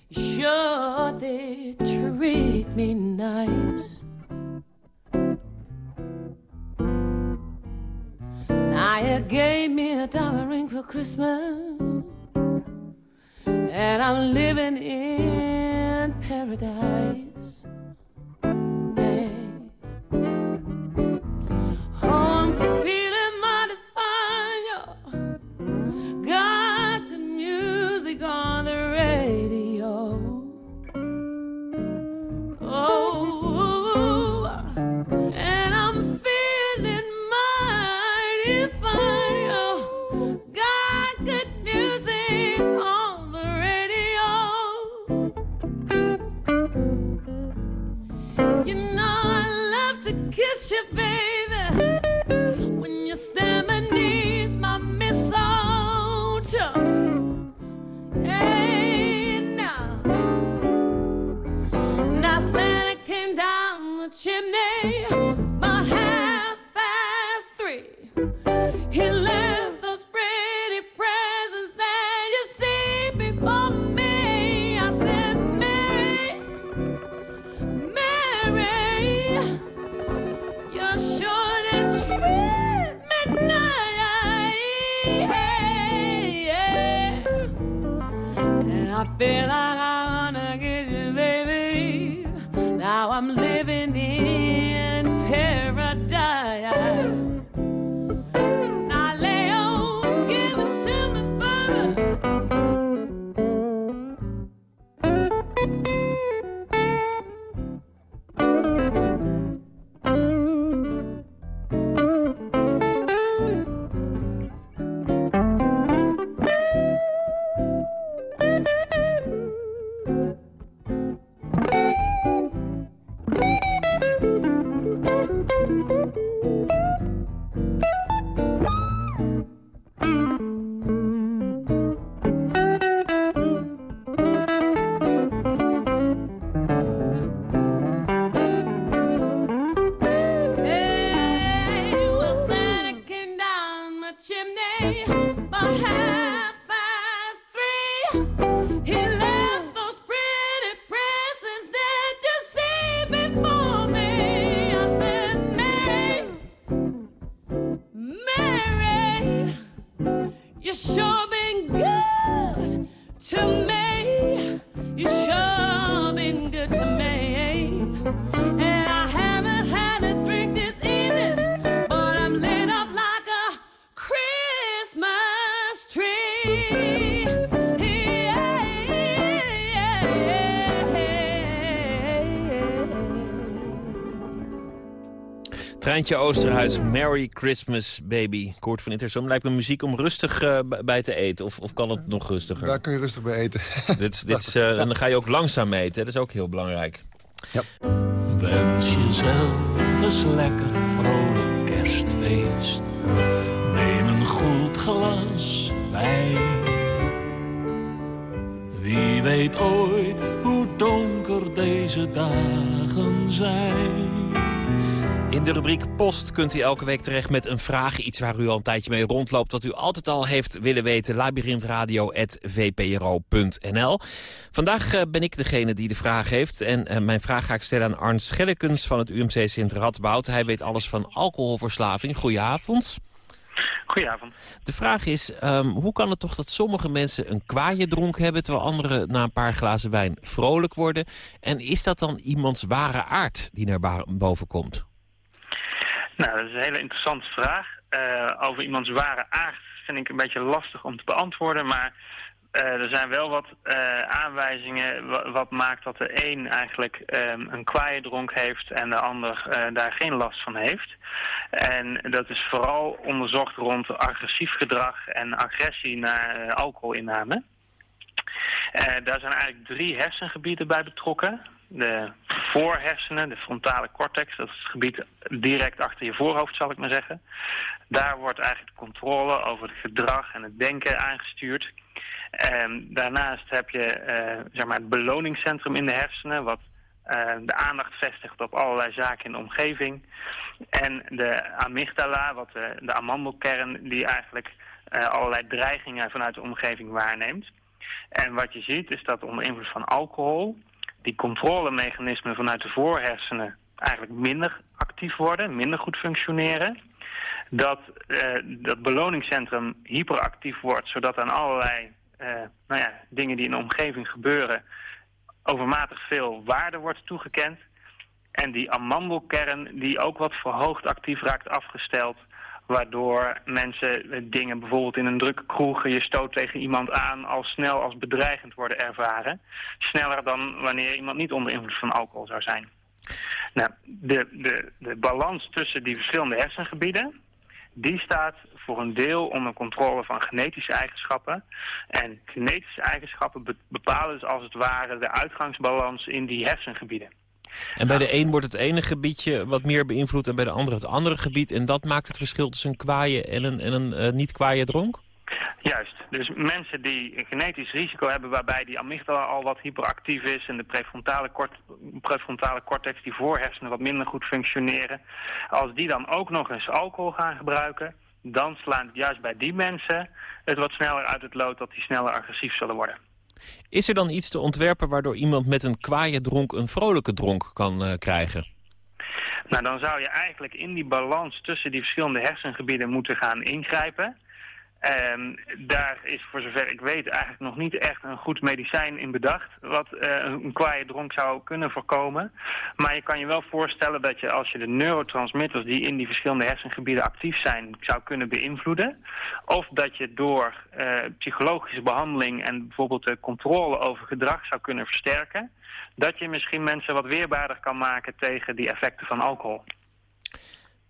You sure did treat me nice. Now you gave me a diamond ring for Christmas. And I'm living in paradise. Treintje Oosterhuis, Merry Christmas Baby. Koort van Intersom lijkt me muziek om rustig uh, bij te eten. Of, of kan het nog rustiger? Daar kun je rustig bij eten. dit, dit is, uh, En dan ga je ook langzaam eten, dat is ook heel belangrijk. Ja. Wens jezelf eens lekker vrolijk kerstfeest. Neem een goed glas wijn. Wie weet ooit hoe donker deze dagen zijn. In de rubriek Post kunt u elke week terecht met een vraag. Iets waar u al een tijdje mee rondloopt. Wat u altijd al heeft willen weten. labyrinthradio.vpro.nl Vandaag eh, ben ik degene die de vraag heeft. En uh, mijn vraag ga ik stellen aan Arns Schellekens van het UMC Sint Radboud. Hij weet alles van alcoholverslaving. Goedenavond. Goedenavond. De vraag is, um, hoe kan het toch dat sommige mensen een kwaaie dronk hebben... terwijl anderen na een paar glazen wijn vrolijk worden? En is dat dan iemands ware aard die naar boven komt? Nou, dat is een hele interessante vraag. Uh, over iemands ware aard vind ik een beetje lastig om te beantwoorden. Maar uh, er zijn wel wat uh, aanwijzingen wat maakt dat de een eigenlijk um, een kwaaie dronk heeft en de ander daar geen last van heeft. En dat is vooral onderzocht rond agressief gedrag en agressie naar alcoholinname. daar zijn eigenlijk drie hersengebieden bij betrokken de voorhersenen, de frontale cortex, dat is het gebied direct achter je voorhoofd zal ik maar zeggen. Daar wordt eigenlijk controle over het gedrag en het denken aangestuurd. En daarnaast heb je uh, zeg maar het beloningscentrum in de hersenen, wat uh, de aandacht vestigt op allerlei zaken in de omgeving. En de amygdala, wat de, de amandelkern, die eigenlijk uh, allerlei dreigingen vanuit de omgeving waarneemt. En wat je ziet is dat onder invloed van alcohol die controlemechanismen vanuit de voorhersenen eigenlijk minder actief worden, minder goed functioneren. Dat uh, dat beloningscentrum hyperactief wordt, zodat aan allerlei uh, nou ja, dingen die in de omgeving gebeuren overmatig veel waarde wordt toegekend. En die amandelkern die ook wat verhoogd actief raakt afgesteld Waardoor mensen dingen bijvoorbeeld in een drukke kroeg... je stoot tegen iemand aan al snel als bedreigend worden ervaren. Sneller dan wanneer iemand niet onder invloed van alcohol zou zijn. Nou, de, de, de balans tussen die verschillende hersengebieden... die staat voor een deel onder controle van genetische eigenschappen. En genetische eigenschappen bepalen dus als het ware de uitgangsbalans in die hersengebieden. En bij de een wordt het ene gebiedje wat meer beïnvloed... en bij de andere het andere gebied. En dat maakt het verschil tussen een kwaaie en een, en een uh, niet-kwaaie dronk? Juist. Dus mensen die een genetisch risico hebben waarbij die amygdala al wat hyperactief is en de prefrontale, kort, prefrontale cortex, die voorhersenen wat minder goed functioneren. Als die dan ook nog eens alcohol gaan gebruiken, dan slaan het juist bij die mensen het wat sneller uit het lood dat die sneller agressief zullen worden. Is er dan iets te ontwerpen waardoor iemand met een kwaaie dronk een vrolijke dronk kan uh, krijgen? Nou, dan zou je eigenlijk in die balans tussen die verschillende hersengebieden moeten gaan ingrijpen. Um, daar is voor zover ik weet eigenlijk nog niet echt een goed medicijn in bedacht... wat uh, een kwaaie dronk zou kunnen voorkomen. Maar je kan je wel voorstellen dat je als je de neurotransmitters... die in die verschillende hersengebieden actief zijn, zou kunnen beïnvloeden. Of dat je door uh, psychologische behandeling en bijvoorbeeld de controle over gedrag zou kunnen versterken... dat je misschien mensen wat weerbaarder kan maken tegen die effecten van alcohol.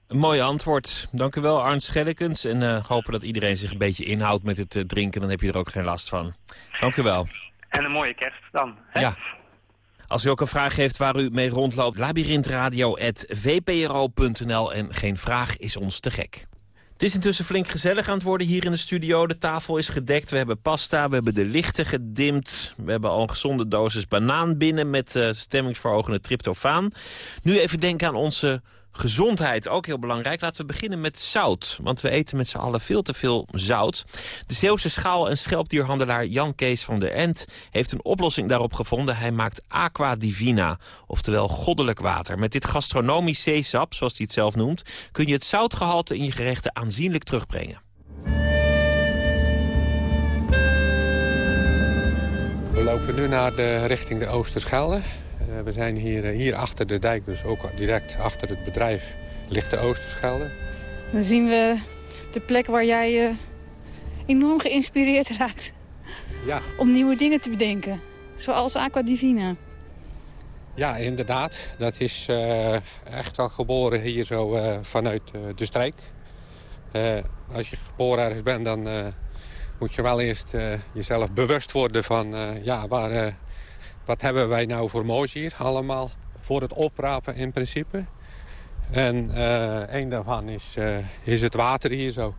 Een mooi antwoord. Dank u wel, Arnd Schellekens. En uh, hopen dat iedereen zich een beetje inhoudt met het uh, drinken. Dan heb je er ook geen last van. Dank u wel. En een mooie kerst dan. Hè? Ja. Als u ook een vraag heeft waar u mee rondloopt... labyrinthradio.vpro.nl en geen vraag is ons te gek. Het is intussen flink gezellig aan het worden hier in de studio. De tafel is gedekt, we hebben pasta, we hebben de lichten gedimd. We hebben al een gezonde dosis banaan binnen met uh, stemmingsverhogende tryptofaan. Nu even denken aan onze Gezondheid, ook heel belangrijk. Laten we beginnen met zout. Want we eten met z'n allen veel te veel zout. De Zeeuwse schaal- en schelpdierhandelaar Jan Kees van der Ent... heeft een oplossing daarop gevonden. Hij maakt aqua divina, oftewel goddelijk water. Met dit gastronomisch zeesap, zoals hij het zelf noemt... kun je het zoutgehalte in je gerechten aanzienlijk terugbrengen. We lopen nu naar de richting de Oosterschelde. Eh, we zijn hier, eh, hier achter de dijk, dus ook direct achter het bedrijf, ligt de Oosterschelde. Dan zien we de plek waar jij uh, enorm geïnspireerd raakt. Ja. Om nieuwe dingen te bedenken. Zoals Aqua Divina. Ja, inderdaad. Dat is uh, echt wel geboren hier zo uh, vanuit uh, de streek. als je geboren ergens bent, dan moet je wel eerst jezelf bewust worden van... ja, waar, wat hebben wij nou voor moois hier allemaal voor het oprapen in principe. En uh, een daarvan is, uh, is het water hier zo.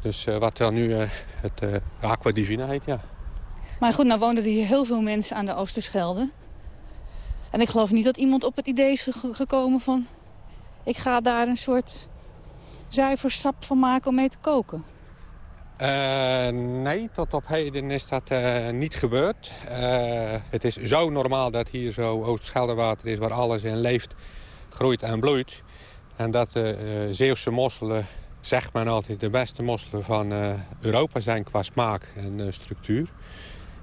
Dus uh, wat dan nu het Aqua Divina heet, ja. Maar goed, nou woonden er hier heel veel mensen aan de Oosterschelde. En ik geloof niet dat iemand op het idee is gekomen van... ik ga daar een soort zuiver sap van maken om mee te koken. Uh, nee, tot op heden is dat uh, niet gebeurd. Uh, het is zo normaal dat hier zo Oost-Scheldewater is... waar alles in leeft, groeit en bloeit. En dat de Zeeuwse mosselen, zegt men altijd... de beste mosselen van Europa zijn qua smaak en structuur.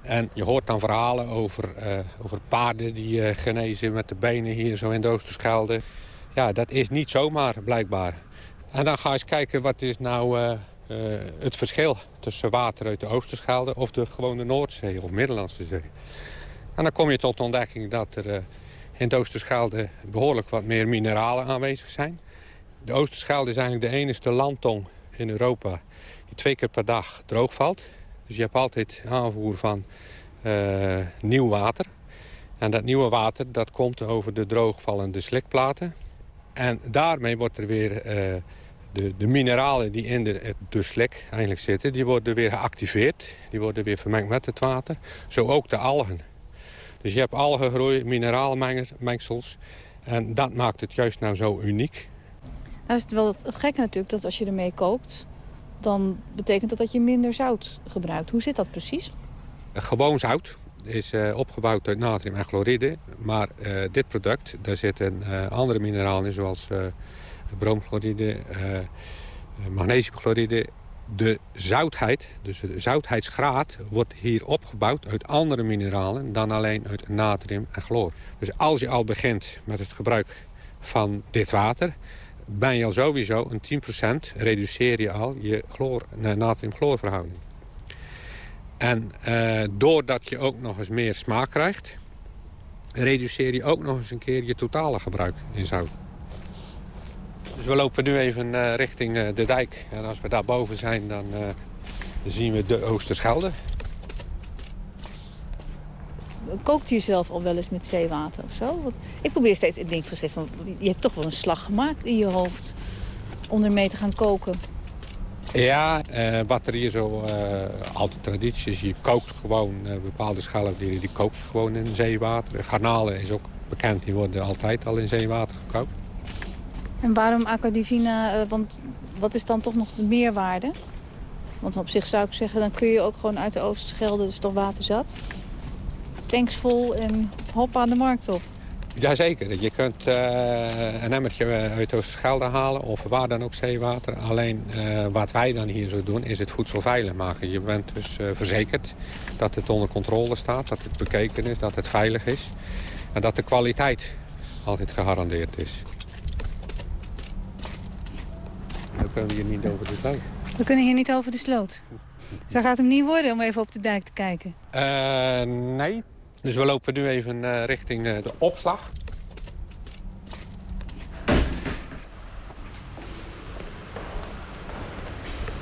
En je hoort dan verhalen over, over paarden die genezen met de benen hier zo in de Oosterschelde. Ja, dat is niet zomaar blijkbaar. En dan ga je eens kijken wat is nou uh, het verschil tussen water uit de Oosterschelde of de gewone Noordzee of Middellandse Zee. En dan kom je tot de ontdekking dat er uh, in de Oosterschelde behoorlijk wat meer mineralen aanwezig zijn. De Oosterschelde is eigenlijk de enige landtong in Europa die twee keer per dag droog valt. Dus je hebt altijd aanvoer van uh, nieuw water. En dat nieuwe water dat komt over de droogvallende slikplaten. En daarmee wordt er weer de, de, mineralen die in de, de slek eigenlijk zitten... die worden weer geactiveerd. Die worden weer vermengd met het water. Zo ook de algen. Dus je hebt algengroei, mineraalmengsels. En dat maakt het juist nou zo uniek. Nou is het wel het, het gekke natuurlijk dat als je ermee kookt... dan betekent dat dat je minder zout gebruikt. Hoe zit dat precies? Gewoon zout is uh, opgebouwd uit natrium en chloride. Maar uh, dit product, daar zitten uh, andere mineralen in... zoals bromchloride, uh, magnesiumchloride. De zoutheid, dus de zoutheidsgraad, wordt hier opgebouwd uit andere mineralen dan alleen uit natrium en chloor. Dus als je al begint met het gebruik van dit water, ben je al sowieso een 10% reduceer je al je natrium-chloorverhouding. En doordat je ook nog eens meer smaak krijgt, reduceer je ook nog eens een keer je totale gebruik in zout. Dus we lopen nu even uh, richting uh, de dijk. En als we daar boven zijn, dan uh, zien we de Oosterschelde. kookt u zelf al wel eens met zeewater of zo? Want ik probeer steeds, ik denk van Stefan, je hebt toch wel een slag gemaakt in je hoofd om ermee te gaan koken. Ja, wat er hier zo uh, altijd traditie is, je kookt gewoon bepaalde schelpdieren, die kookt gewoon in zeewater. Garnalen is ook bekend, die worden altijd al in zeewater gekookt. En waarom Aquadivina, want wat is dan toch nog de meerwaarde? Want op zich zou ik zeggen, dan kun je ook gewoon uit de Oosterschelde, dat is toch waterzat. Tanks vol en hop aan de markt op. Jazeker, je kunt uh, een emmertje uit de Oosterschelde halen of waar dan ook zeewater. Alleen wat wij dan hier zo doen is het voedsel veilig maken. Je bent dus verzekerd dat het onder controle staat, dat het bekeken is, dat het veilig is. En dat de kwaliteit altijd gegarandeerd is. Dan kunnen we hier niet over de sloot. We kunnen hier niet over de sloot. Dus dat gaat hem niet worden om even op de dijk te kijken? nee, dus we lopen nu even uh, richting uh, de opslag.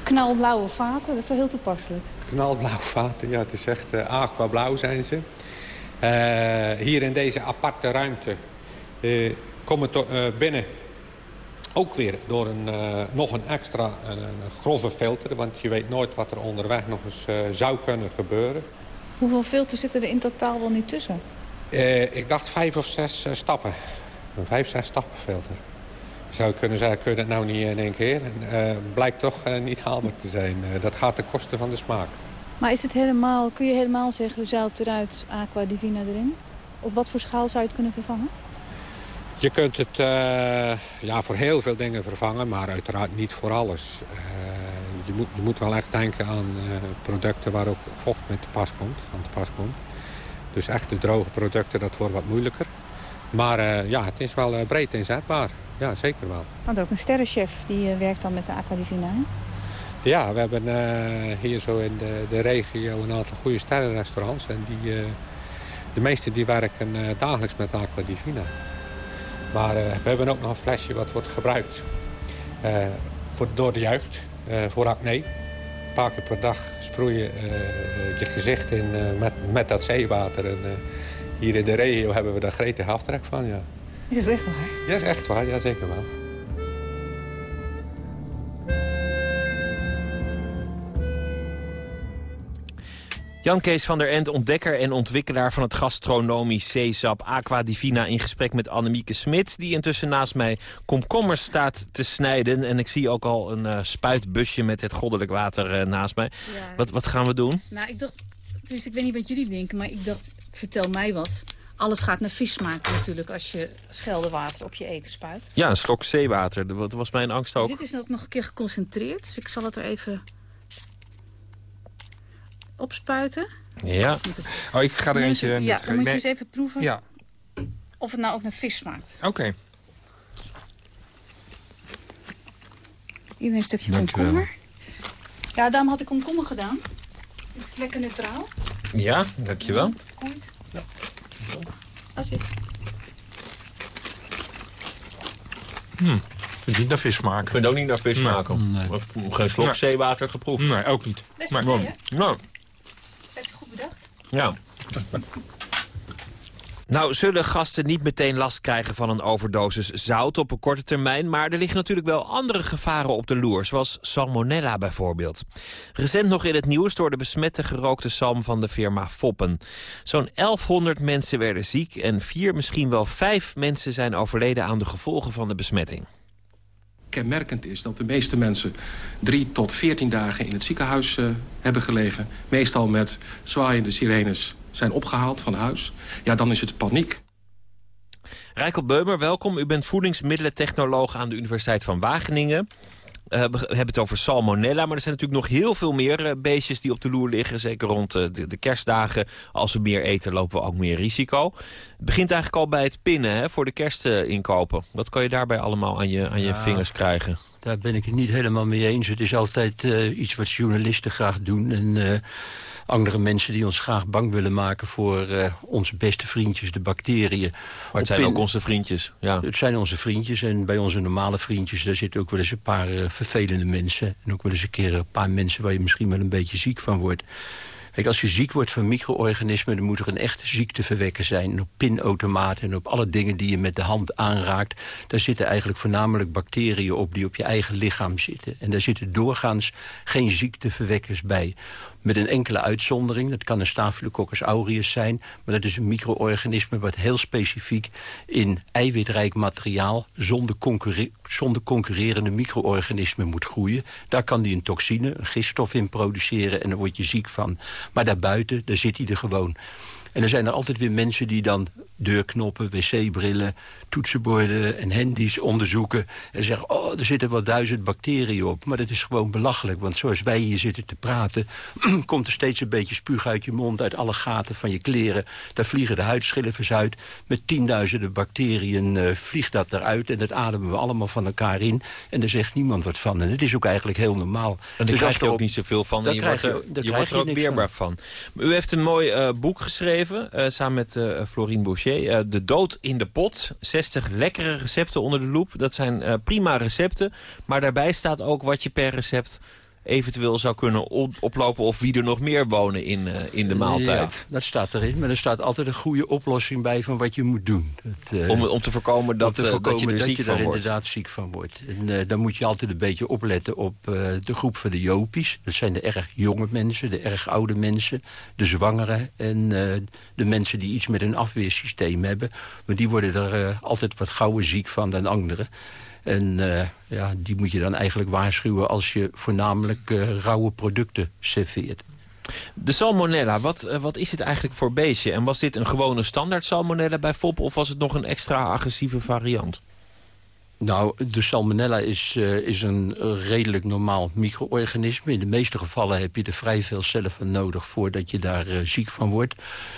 Knalblauwe vaten, dat is wel heel toepasselijk. Knalblauwe vaten, ja, het is echt uh, aquablauw zijn ze. hier in deze aparte ruimte komen binnen ook weer door een, nog een extra een, een grove filter. Want je weet nooit wat er onderweg nog eens zou kunnen gebeuren. Hoeveel filters zitten er in totaal wel niet tussen? Uh, ik dacht vijf of zes stappen. Een vijf, zes stappen filter. Zou je kunnen zeggen, kun je dat nou niet in één keer? Blijkt toch niet haalbaar te zijn. dat gaat ten koste van de smaak. Maar is het helemaal, kun je helemaal zeggen, zout eruit, aqua divina erin? Op wat voor schaal zou je het kunnen vervangen? Je kunt het ja, voor heel veel dingen vervangen, maar uiteraard niet voor alles je, moet, je moet wel echt denken aan uh, producten waar ook vocht mee te pas komt, aan te pas komt. Dus echte droge producten, dat wordt wat moeilijker. Maar ja, het is wel breed inzetbaar. Ja, zeker wel. Want ook een sterrenchef die werkt dan met de Aquadivina, hè? Ja, we hebben hier zo in de, de, regio een aantal goede sterrenrestaurants. En die, de meeste die werken dagelijks met Aquadivina. Maar we hebben ook nog een flesje wat wordt gebruikt voor, door de jeugd. Uh, voor acne. Een paar keer per dag sproeien je gezicht in met, met dat zeewater. En, hier in de regio hebben we daar gretig aftrek van, ja. Is echt waar? Ja, is echt waar. Ja, zeker wel. Jan Kees van der End, ontdekker en ontwikkelaar van het gastronomisch zeesap Aqua Divina... in gesprek met Annemieke Smit, die intussen naast mij komkommers staat te snijden. En ik zie ook al een uh, spuitbusje met het goddelijk water uh, naast mij. Ja. Wat, wat gaan we doen? Nou, ik dacht, dus ik weet niet wat jullie denken, maar ik dacht, vertel mij wat. Alles gaat naar vis smaken natuurlijk als je scheldewater op je eten spuit. Ja, een slok zeewater, dat was mijn angst ook. Dus dit is ook nog een keer geconcentreerd, dus ik zal het er even opspuiten. Ja. Oh, ik ga er eentje... Ja, dan moet je eens even proeven ja. of het nou ook naar vis smaakt. Oké. Okay. Iedereen een stukje komkommer. Ja, daarom had ik komkommer gedaan. Het is lekker neutraal. Ja, dankjewel. Ja. Alsjeblieft. Hmm. Ik vind niet naar vis smaken. Ik vind ook niet naar vis smaken. Nee. Geen slok zeewater geproefd. Nee, ook niet. Best maar, nee, nou. Ja. Nou, zullen gasten niet meteen last krijgen van een overdosis zout op een korte termijn... maar er liggen natuurlijk wel andere gevaren op de loer, zoals salmonella bijvoorbeeld. Recent nog in het nieuws door de besmette gerookte salm van de firma Foppen. Zo'n 1100 mensen werden ziek en vier, misschien wel vijf mensen zijn overleden aan de gevolgen van de besmetting kenmerkend is dat de meeste mensen drie tot veertien dagen in het ziekenhuis uh, hebben gelegen. Meestal met zwaaiende sirenes zijn opgehaald van huis. Ja, dan is het paniek. Rijkel Beumer, welkom. U bent voedingsmiddelentechnoloog aan de Universiteit van Wageningen. Uh, we hebben het over salmonella, maar er zijn natuurlijk nog heel veel meer uh, beestjes die op de loer liggen. Zeker rond uh, de, de, kerstdagen. Als we meer eten, lopen we ook meer risico. Het begint eigenlijk al bij het pinnen hè, voor de kerstinkopen. Wat kan je daarbij allemaal aan je, aan je vingers krijgen? Daar ben ik het niet helemaal mee eens. Het is altijd iets wat journalisten graag doen. En andere mensen die ons graag bang willen maken... voor uh, onze beste vriendjes, de bacteriën. Maar het zijn ook onze vriendjes. Ja. Het zijn onze vriendjes en bij onze normale vriendjes... daar zitten ook wel eens een paar uh, vervelende mensen. En ook wel eens een keer een paar mensen waar je misschien wel een beetje ziek van wordt. Kijk, als je ziek wordt van micro-organismen... dan moet er een echte ziekteverwekker zijn. En op pinautomaten en op alle dingen die je met de hand aanraakt... daar zitten eigenlijk voornamelijk bacteriën op die op je eigen lichaam zitten. En daar zitten doorgaans geen ziekteverwekkers bij. Met een enkele uitzondering. Dat kan een Staphylococcus aureus zijn. Maar dat is een micro-organisme wat heel specifiek in eiwitrijk materiaal... zonder, zonder concurrerende micro-organismen moet groeien. Daar kan die een toxine, een gifstof in produceren... en daar word je ziek van. Maar daarbuiten, daar zit hij er gewoon. En er zijn er altijd weer mensen die dan deurknoppen, wc-brillen, toetsenborden en handies onderzoeken. En zeggen, oh, er zitten wel duizend bacteriën op. Maar dat is gewoon belachelijk, want zoals wij hier zitten te praten... komt er steeds een beetje spuug uit je mond, uit alle gaten van je kleren. Daar vliegen de huidschilfers uit. Met tienduizenden bacteriën uh, vliegt dat eruit. En dat ademen we allemaal van elkaar in. En daar zegt niemand wat van. En het is ook eigenlijk heel normaal. En daar dus krijg je ook niet zoveel van. En je wordt er, je, wordt er ook weerbaar van. van. U heeft een mooi uh, boek geschreven, uh, samen met Florine Boucher uh, de dood in de pot. 60 lekkere recepten onder de loep. Dat zijn prima recepten. Maar daarbij staat ook wat je per recept eventueel zou kunnen oplopen... of wie er nog meer wonen in, uh, in de maaltijd. Ja, dat staat erin. Maar er staat altijd een goede oplossing bij van wat je moet doen. Dat, uh, om, om te voorkomen dat, te voorkomen dat je er, ziek je van wordt. inderdaad ziek van wordt. En uh, dan moet je altijd een beetje opletten op de groep van de jopies. Dat zijn de erg jonge mensen, de erg oude mensen... de zwangeren en de mensen die iets met een afweersysteem hebben. Maar die worden er altijd wat gauwer ziek van dan anderen. En uh, ja, die moet je dan eigenlijk waarschuwen als je voornamelijk uh, rauwe producten serveert. De salmonella, wat, uh, wat is het eigenlijk voor beestje? En was dit een gewone standaard salmonella bij FOP... of was het nog een extra agressieve variant? Nou, de salmonella is, is een redelijk normaal micro-organisme. In de meeste gevallen heb je er vrij veel cellen van nodig... voordat je daar ziek van wordt.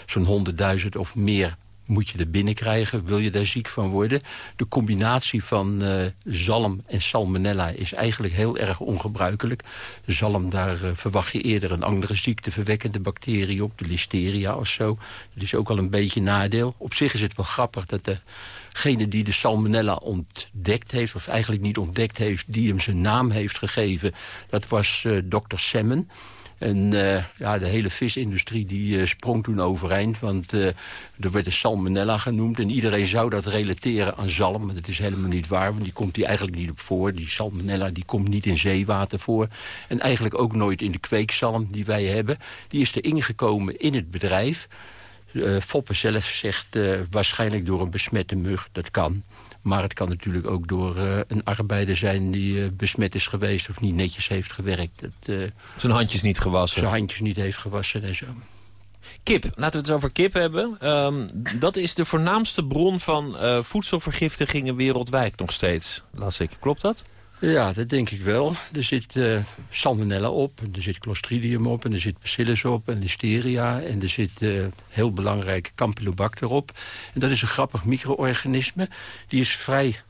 Zo'n 100.000 of meer moet je er binnenkrijgen, wil je daar ziek van worden. De combinatie van uh, zalm en salmonella is eigenlijk heel erg ongebruikelijk. Zalm, daar uh, verwacht je eerder een andere ziekteverwekkende bacterie op, de listeria of zo. Dat is ook al een beetje nadeel. Op zich is het wel grappig dat degene die de salmonella ontdekt heeft... of eigenlijk niet ontdekt heeft, die hem zijn naam heeft gegeven... dat was uh, dokter Semmen. En uh, ja, de hele visindustrie die uh, sprong toen overeind. Want uh, er werd de salmonella genoemd. En iedereen zou dat relateren aan zalm. Maar dat is helemaal niet waar. Want die komt hier eigenlijk niet op voor. Die salmonella die komt niet in zeewater voor. En eigenlijk ook nooit in de kweekzalm die wij hebben. Die is er ingekomen in het bedrijf. Foppe zelf zegt waarschijnlijk door een besmette mug. Dat kan. Maar het kan natuurlijk ook door uh, een arbeider zijn die uh, besmet is geweest... of niet netjes heeft gewerkt. Uh, zijn handjes niet gewassen. Zijn handjes niet heeft gewassen en zo. Kip, laten we het eens over kip hebben. Um, dat is de voornaamste bron van voedselvergiftigingen wereldwijd nog steeds. Las ik, klopt dat? Ja, dat denk ik wel. Er zit uh, salmonella op, en er zit clostridium op... en er zit bacillus op en listeria... en er zit uh, heel belangrijk campylobacter op. En dat is een grappig micro-organisme. Die is vrij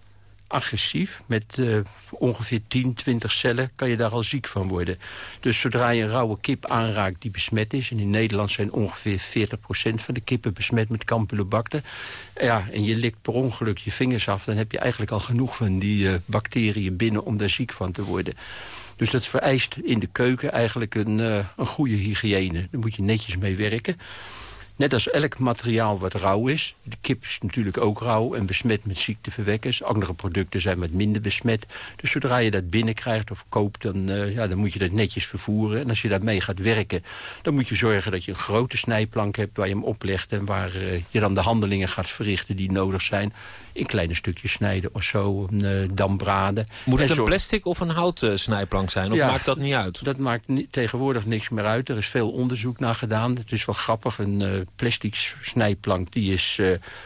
agressief. Met uh, ongeveer 10, 20 cellen kan je daar al ziek van worden. Dus zodra je een rauwe kip aanraakt die besmet is... en in Nederland zijn ongeveer 40% van de kippen besmet met Campylobacter... Ja, en je likt per ongeluk je vingers af... dan heb je eigenlijk al genoeg van die uh, bacteriën binnen om daar ziek van te worden. Dus dat vereist in de keuken eigenlijk een, uh, een goede hygiëne. Daar moet je netjes mee werken. Net als elk materiaal wat rauw is. De kip is natuurlijk ook rauw en besmet met ziekteverwekkers. Andere producten zijn wat minder besmet. Dus zodra je dat binnenkrijgt of koopt, dan, uh, ja, dan moet je dat netjes vervoeren. En als je daarmee gaat werken, dan moet je zorgen dat je een grote snijplank hebt... waar je hem oplegt en waar uh, je dan de handelingen gaat verrichten die nodig zijn in kleine stukjes snijden of zo, uh, dan braden. Moet het een plastic of een houten snijplank zijn? Of ja, maakt dat niet uit? Dat maakt niet, tegenwoordig niks meer uit. Er is veel onderzoek naar gedaan. Het is wel grappig. Een uh, plastic snijplank die is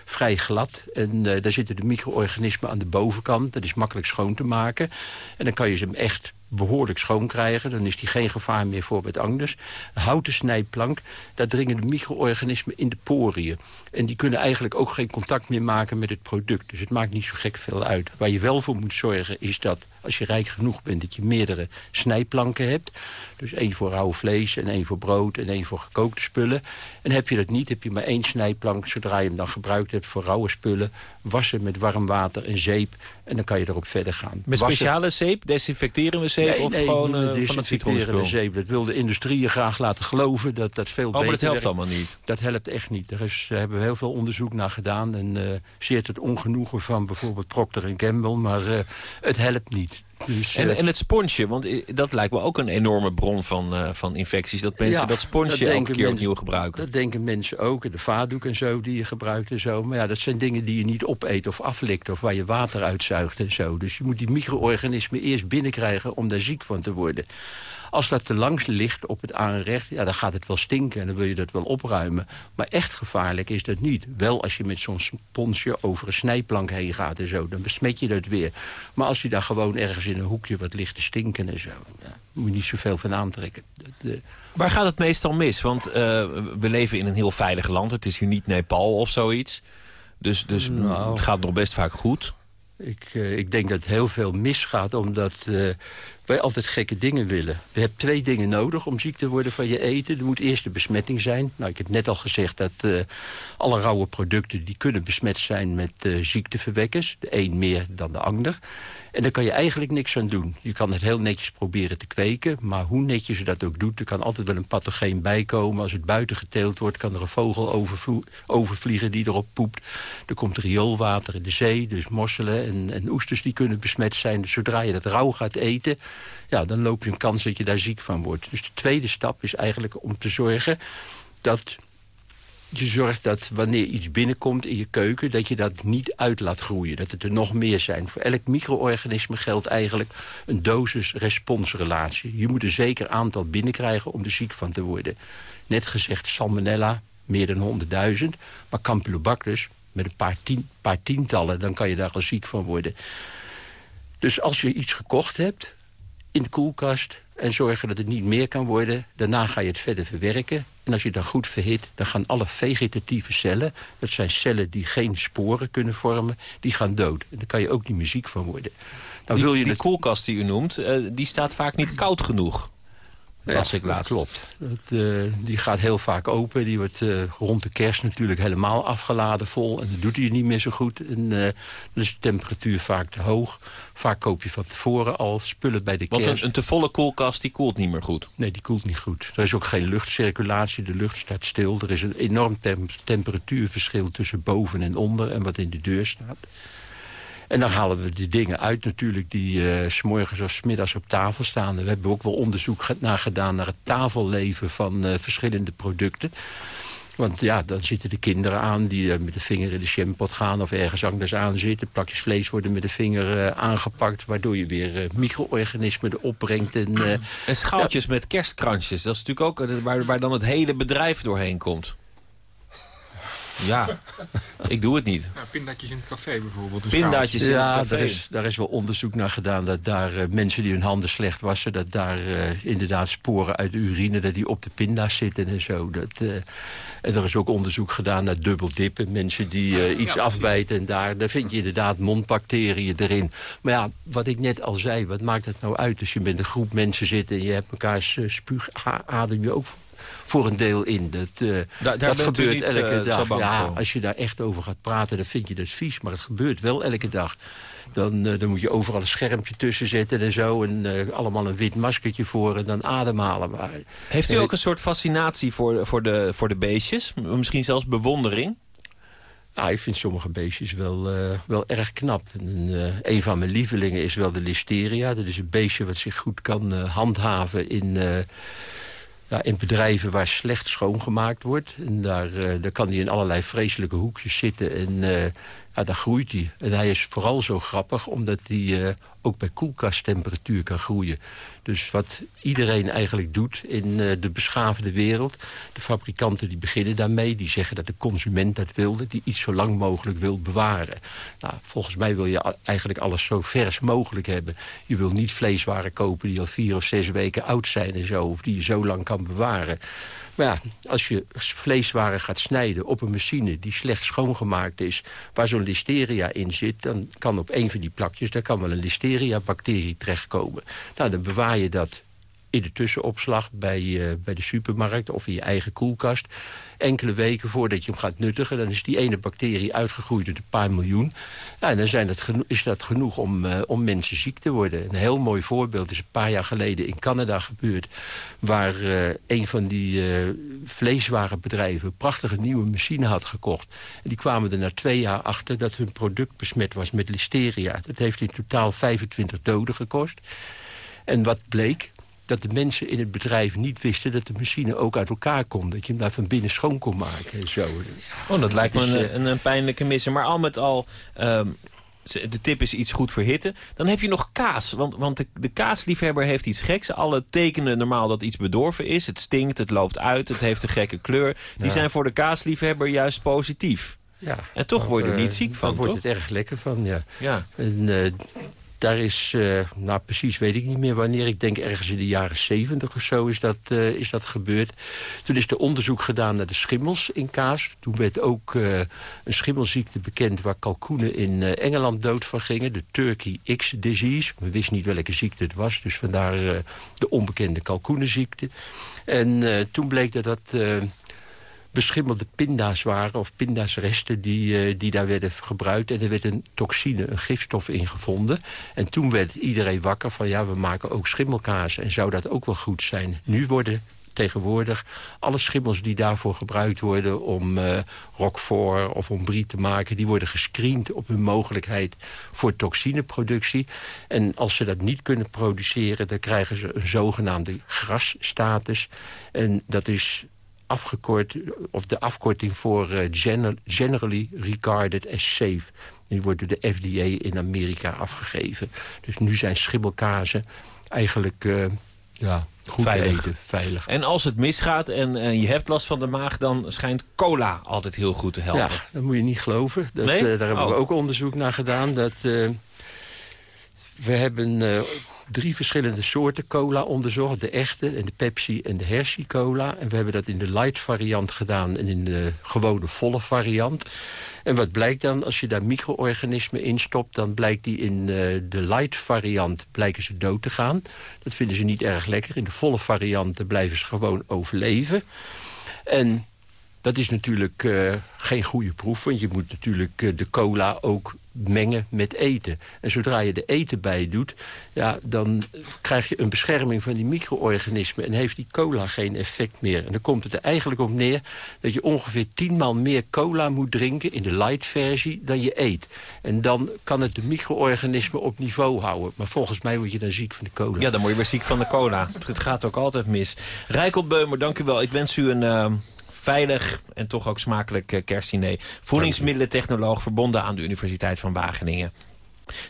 vrij glad. En daar zitten de micro-organismen aan de bovenkant. Dat is makkelijk schoon te maken. En dan kan je ze hem echt behoorlijk schoon krijgen. Dan is die geen gevaar meer voor wat anders. Houten snijplank, daar dringen de micro-organismen in de poriën. En die kunnen eigenlijk ook geen contact meer maken met het product. Dus het maakt niet zo gek veel uit. Waar je wel voor moet zorgen is dat Als je rijk genoeg bent dat je meerdere snijplanken hebt. Dus één voor rauw vlees en één voor brood en één voor gekookte spullen. En heb je dat niet, heb je maar één snijplank. Zodra je hem dan gebruikt hebt voor rauwe spullen... wassen met warm water en zeep en dan kan je erop verder gaan. Met Wassen- speciale zeep? Desinfecterende zeep? Nee, of nee, gewoon eh, van het citroenspul? zeep. Dat wil de industrie je graag laten geloven dat dat veel Oh, maar beter dat helpt werkt. allemaal niet. Dat helpt echt niet. Er is, daar hebben we heel veel onderzoek naar gedaan. En eh zeer het ongenoegen van bijvoorbeeld Procter Gamble. Maar eh, het helpt niet. Dus, En, eh, en het sponsje, want dat lijkt me ook een enorme bron van, eh, van infecties. Dat mensen Ja, dat sponsje dat elke keer mensen- opnieuw gebruiken. Dat denken mensen ook. De vaatdoek en zo die je gebruikt en zo. Maar ja, dat zijn dingen die je niet opeet of aflikt... of waar je water uitzuigt en zo. Dus je moet die micro-organismen eerst binnenkrijgen om daar ziek van te worden. Als dat te langs ligt op het aanrecht, ja, dan gaat het wel stinken... en dan wil je dat wel opruimen. Maar echt gevaarlijk is dat niet. Wel als je met zo'n sponsje over een snijplank heen gaat en zo... dan besmet je dat weer. Maar als je daar gewoon ergens in een hoekje wat ligt te stinken en zo... Ja, moet je niet zoveel van aantrekken. Dat, eh, Waar gaat het meestal mis? Want eh, we leven in een heel veilig land. Het is hier niet Nepal of zoiets. Dus, dus Nou. het gaat nog best vaak goed. Ik, eh, ik denk dat heel veel misgaat omdat wij altijd gekke dingen willen. We hebben twee dingen nodig om ziek te worden van je eten. Er moet eerst de besmetting zijn. Nou, ik heb net al gezegd dat eh, alle rauwe producten... die kunnen besmet zijn met eh, ziekteverwekkers. De een meer dan de ander. En daar kan je eigenlijk niks aan doen. Je kan het heel netjes proberen te kweken. Maar hoe netjes je dat ook doet, er kan altijd wel een pathogeen bijkomen. Als het buiten geteeld wordt, kan er een vogel overvliegen die erop poept. Er komt rioolwater in de zee, dus mosselen en, en oesters die kunnen besmet zijn. Dus zodra je dat rauw gaat eten, ja, dan loop je een kans dat je daar ziek van wordt. Dus de tweede stap is eigenlijk om te zorgen dat je zorgt dat wanneer iets binnenkomt in je keuken... dat je dat niet uit laat groeien, dat het er nog meer zijn. Voor elk micro-organisme geldt eigenlijk een dosis-responsrelatie. Je moet een zeker aantal binnenkrijgen om er ziek van te worden. Net gezegd salmonella, meer dan 100.000. Maar Campylobacter met een paar, paar tientallen... dan kan je daar al ziek van worden. Dus als je iets gekocht hebt in de koelkast en zorgen dat het niet meer kan worden. Daarna ga je het verder verwerken. En als je dan goed verhit, dan gaan alle vegetatieve cellen... dat zijn cellen die geen sporen kunnen vormen, die gaan dood. En daar kan je ook niet meer ziek van worden. Nou, die wil je die het- koelkast die u noemt, eh, die staat vaak niet koud genoeg. Las ik dat laatst. Klopt. Dat, eh, die gaat heel vaak open. Die wordt eh, rond de kerst natuurlijk helemaal afgeladen vol. En dat doet hij niet meer zo goed. En eh, dan is de temperatuur vaak te hoog. Vaak koop je van tevoren al spullen bij de Want kerst. een, een te volle koelkast die koelt niet meer goed. Nee, die koelt niet goed. Er is ook geen luchtcirculatie, de lucht staat stil. Er is een enorm tem- temperatuurverschil tussen boven en onder... en wat in de deur staat. En dan halen we die dingen uit natuurlijk die s'morgens of 's middags op tafel staan. We hebben ook wel onderzoek naar gedaan naar het tafelleven van eh, verschillende producten. Want ja, dan zitten de kinderen aan die eh, met de vinger in de jampot gaan... of ergens anders aan zitten. Plakjes vlees worden met de vinger aangepakt... waardoor je weer micro-organismen erop brengt. En, En schaaltjes met kerstkransjes, dat is natuurlijk ook waar, waar dan het hele bedrijf doorheen komt. Ja, ik doe het niet. Nou, pindaatjes in het café bijvoorbeeld. schaaltje. in ja, het café. daar is, daar is wel onderzoek naar gedaan... dat daar eh, mensen die hun handen slecht wassen... dat daar eh, inderdaad sporen uit de urine... dat die op de pinda's zitten en zo. Dat, eh, en er is ook onderzoek gedaan naar dubbeldippen. Mensen die eh, iets afbijten en daar, daar vind je inderdaad mondbacteriën erin. Maar ja, wat ik net al zei, wat maakt het nou uit... als je met een groep mensen zit en je hebt elkaars eh, spuug... adem je ook voor een deel in. Dat, eh, daar dat gebeurt niet, elke eh, dag. ja, als je daar echt over gaat praten, dan vind je dat vies. Maar het gebeurt wel elke dag. Dan, eh, dan moet je overal een schermpje tussen zetten en zo. En eh, allemaal een wit maskertje voor en dan ademhalen. Maar, Heeft u ook een soort fascinatie voor, voor, de, voor de beestjes? Misschien zelfs bewondering? Nou, ik vind sommige beestjes wel, eh, wel erg knap. En, eh, een van mijn lievelingen is wel de listeria. Dat is een beestje wat zich goed kan eh, handhaven in, eh, ja, in bedrijven waar slecht schoongemaakt wordt. En daar, eh, daar kan hij in allerlei vreselijke hoekjes zitten. En eh, ja, daar groeit hij. En hij is vooral zo grappig omdat hij eh, ook bij koelkasttemperatuur kan groeien. Dus wat iedereen eigenlijk doet in eh, de beschaafde wereld... de fabrikanten die beginnen daarmee, die zeggen dat de consument dat wilde... die iets zo lang mogelijk wil bewaren. Nou, volgens mij wil je eigenlijk alles zo vers mogelijk hebben. Je wil niet vleeswaren kopen die al vier of zes weken oud zijn en zo... of die je zo lang kan bewaren. Maar ja, als je vleeswaren gaat snijden op een machine die slecht schoongemaakt is... waar zo'n listeria in zit, dan kan op een van die plakjes... daar kan wel een listeria-bacterie terechtkomen. Nou, dan bewaar je dat in de tussenopslag bij, bij de supermarkt of in je eigen koelkast enkele weken voordat je hem gaat nuttigen... dan is die ene bacterie uitgegroeid tot een paar miljoen. En dan zijn dat is dat genoeg om, uh, om mensen ziek te worden. Een heel mooi voorbeeld is een paar jaar geleden in Canada gebeurd... waar uh, een van die vleeswarenbedrijven een prachtige nieuwe machine had gekocht. En die kwamen er na twee jaar achter dat hun product besmet was met listeria. Dat heeft in totaal 25 doden gekost. En wat bleek? Dat de mensen in het bedrijf niet wisten... dat de machine ook uit elkaar kon. Dat je hem daar van binnen schoon kon maken en zo. Oh, dat lijkt me een, een, een, pijnlijke misser. Maar al met al... Um, de tip is iets goed voor hitte. Dan heb je nog kaas. Want, want de, de, kaasliefhebber heeft iets geks. Alle tekenen normaal dat iets bedorven is. Het stinkt, het loopt uit, het heeft een gekke kleur. Die zijn voor de kaasliefhebber juist positief. Ja, en toch word je er niet ziek van, Dan wordt het erg lekker van, ja. ja. En, uh, daar is, uh, nou precies weet ik niet meer wanneer... ik denk ergens in de jaren zeventig of zo is dat, uh, is dat gebeurd. Toen is er onderzoek gedaan naar de schimmels in kaas. Toen werd ook uh, een schimmelziekte bekend... waar kalkoenen in Engeland dood van gingen. De Turkey X-disease. We wisten niet welke ziekte het was. Dus vandaar de onbekende kalkoenenziekte. En toen bleek dat dat beschimmelde pinda's waren... of pindasresten die, uh, die daar werden gebruikt. En er werd een toxine, een gifstof in gevonden. En toen werd iedereen wakker van... ja, we maken ook schimmelkaas. En zou dat ook wel goed zijn? Nu worden tegenwoordig alle schimmels die daarvoor gebruikt worden... om uh, roquefort of om brie te maken... die worden gescreend op hun mogelijkheid voor toxineproductie. En als ze dat niet kunnen produceren... dan krijgen ze een zogenaamde grasstatus. En dat is afgekort, of de afkorting voor uh, Generally Regarded as Safe. Die wordt door de FDA in Amerika afgegeven. Dus nu zijn schimmelkazen eigenlijk uh, ja, goed veilig. eten, veilig. En als het misgaat en uh, je hebt last van de maag... dan schijnt cola altijd heel goed te helpen. Ja, dat moet je niet geloven. Dat, nee? daar hebben we oh. ook onderzoek naar gedaan. Dat, we hebben drie verschillende soorten cola onderzocht. De echte en de Pepsi en de Hershey cola. En we hebben dat in de light variant gedaan en in de gewone volle variant. En wat blijkt dan? Als je daar micro-organismen in stopt... dan blijkt die in uh, de light variant blijken ze dood te gaan. Dat vinden ze niet erg lekker. In de volle varianten blijven ze gewoon overleven. En dat is natuurlijk uh, geen goede proef. Want je moet natuurlijk uh, de cola ook mengen met eten. En zodra je de eten bij doet, ja, dan krijg je een bescherming van die micro-organismen... en heeft die cola geen effect meer. En dan komt het er eigenlijk op neer dat je ongeveer tienmaal meer cola moet drinken... in de light-versie dan je eet. En dan kan het de micro-organismen op niveau houden. Maar volgens mij word je dan ziek van de cola. Ja, dan word je weer ziek van de cola. Het gaat ook altijd mis. Rijkelt Beumer, dank u wel. Ik wens u een... Uh veilig en toch ook smakelijk uh, kerstdiner. Voedingsmiddelentechnoloog verbonden aan de Universiteit van Wageningen.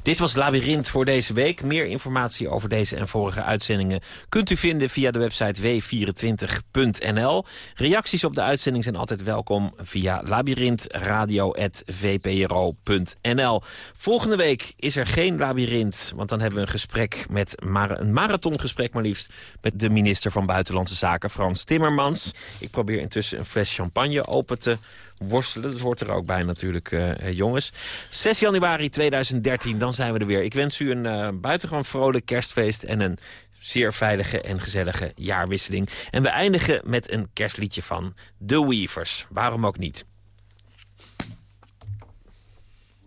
Dit was Labyrinth voor deze week. Meer informatie over deze en vorige uitzendingen kunt u vinden via de website w24.nl. Reacties op de uitzending zijn altijd welkom via labyrinthradio.vpro.nl. Volgende week is er geen Labyrinth, want dan hebben we een gesprek met een marathongesprek maar liefst met de minister van Buitenlandse Zaken Frans Timmermans. Ik probeer intussen een fles champagne open te worstelen. Dat hoort er ook bij natuurlijk, uh, jongens. 6 januari 2013, dan zijn we er weer. Ik wens u een uh, buitengewoon vrolijk kerstfeest en een zeer veilige en gezellige jaarwisseling. En we eindigen met een kerstliedje van The Weavers. Waarom ook niet?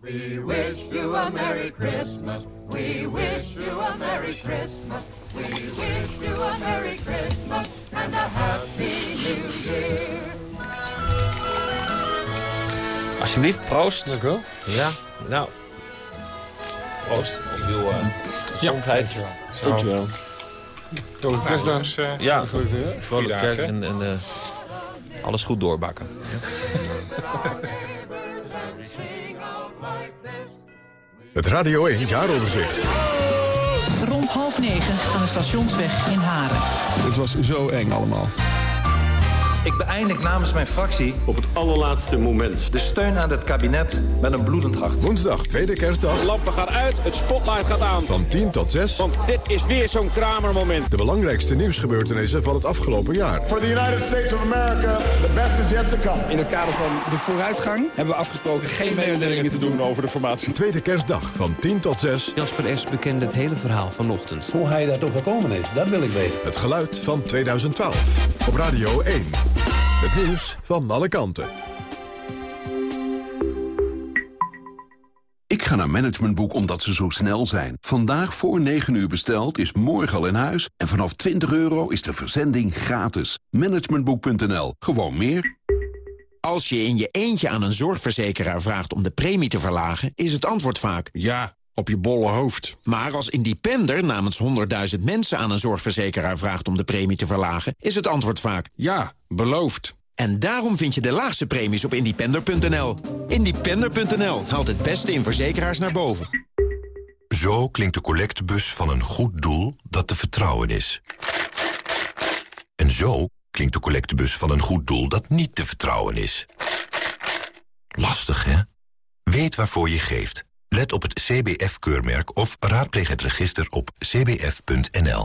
We wish you a Merry Christmas. We wish you a Merry Christmas. We wish you a Merry Christmas and a Happy New Year. Alsjeblieft, proost. Dank u wel. Ja, nou. Proost op uw uh, gezondheid. Ja, dankjewel. Vrolijk kerstdag. Dus, uh, ja, vrolijk kerst en, en uh, alles goed doorbakken. Het Radio 1 Jaaroverzicht. Rond half negen aan de stationsweg in Haren. Het was zo eng allemaal. Ik beëindig namens mijn fractie... Op het allerlaatste moment. De steun aan het kabinet met een bloedend hart. Woensdag, tweede kerstdag. De lampen gaan uit, het spotlight gaat aan. Van 10 tot 6. Want dit is weer zo'n kramermoment. De belangrijkste nieuwsgebeurtenissen van het afgelopen jaar. For the United States of America, the best is yet to come. In het kader van de vooruitgang hebben we afgesproken geen mededelingen te doen over de formatie. Tweede kerstdag van 10 tot 6. Jasper S. bekende het hele verhaal vanochtend. Hoe hij daar toch gekomen is, dat wil ik weten. Het geluid van 2012. Op Radio 1. Het nieuws van alle kanten. Ik ga naar Managementboek omdat ze zo snel zijn. Vandaag voor 9 uur besteld is morgen al in huis. En vanaf 20 euro is de verzending gratis. Managementboek.nl. Gewoon meer. Als je in je eentje aan een zorgverzekeraar vraagt om de premie te verlagen... is het antwoord vaak... Ja, op je bolle hoofd. Maar als independer namens 100.000 mensen aan een zorgverzekeraar vraagt om de premie te verlagen... is het antwoord vaak... Ja, beloofd. En daarom vind je de laagste premies op independer.nl. Independer.nl haalt het beste in verzekeraars naar boven. Zo klinkt de collectebus van een goed doel dat te vertrouwen is. En zo klinkt de collectebus van een goed doel dat niet te vertrouwen is. Lastig, hè? Weet waarvoor je geeft. Let op het CBF-keurmerk of raadpleeg het register op cbf.nl.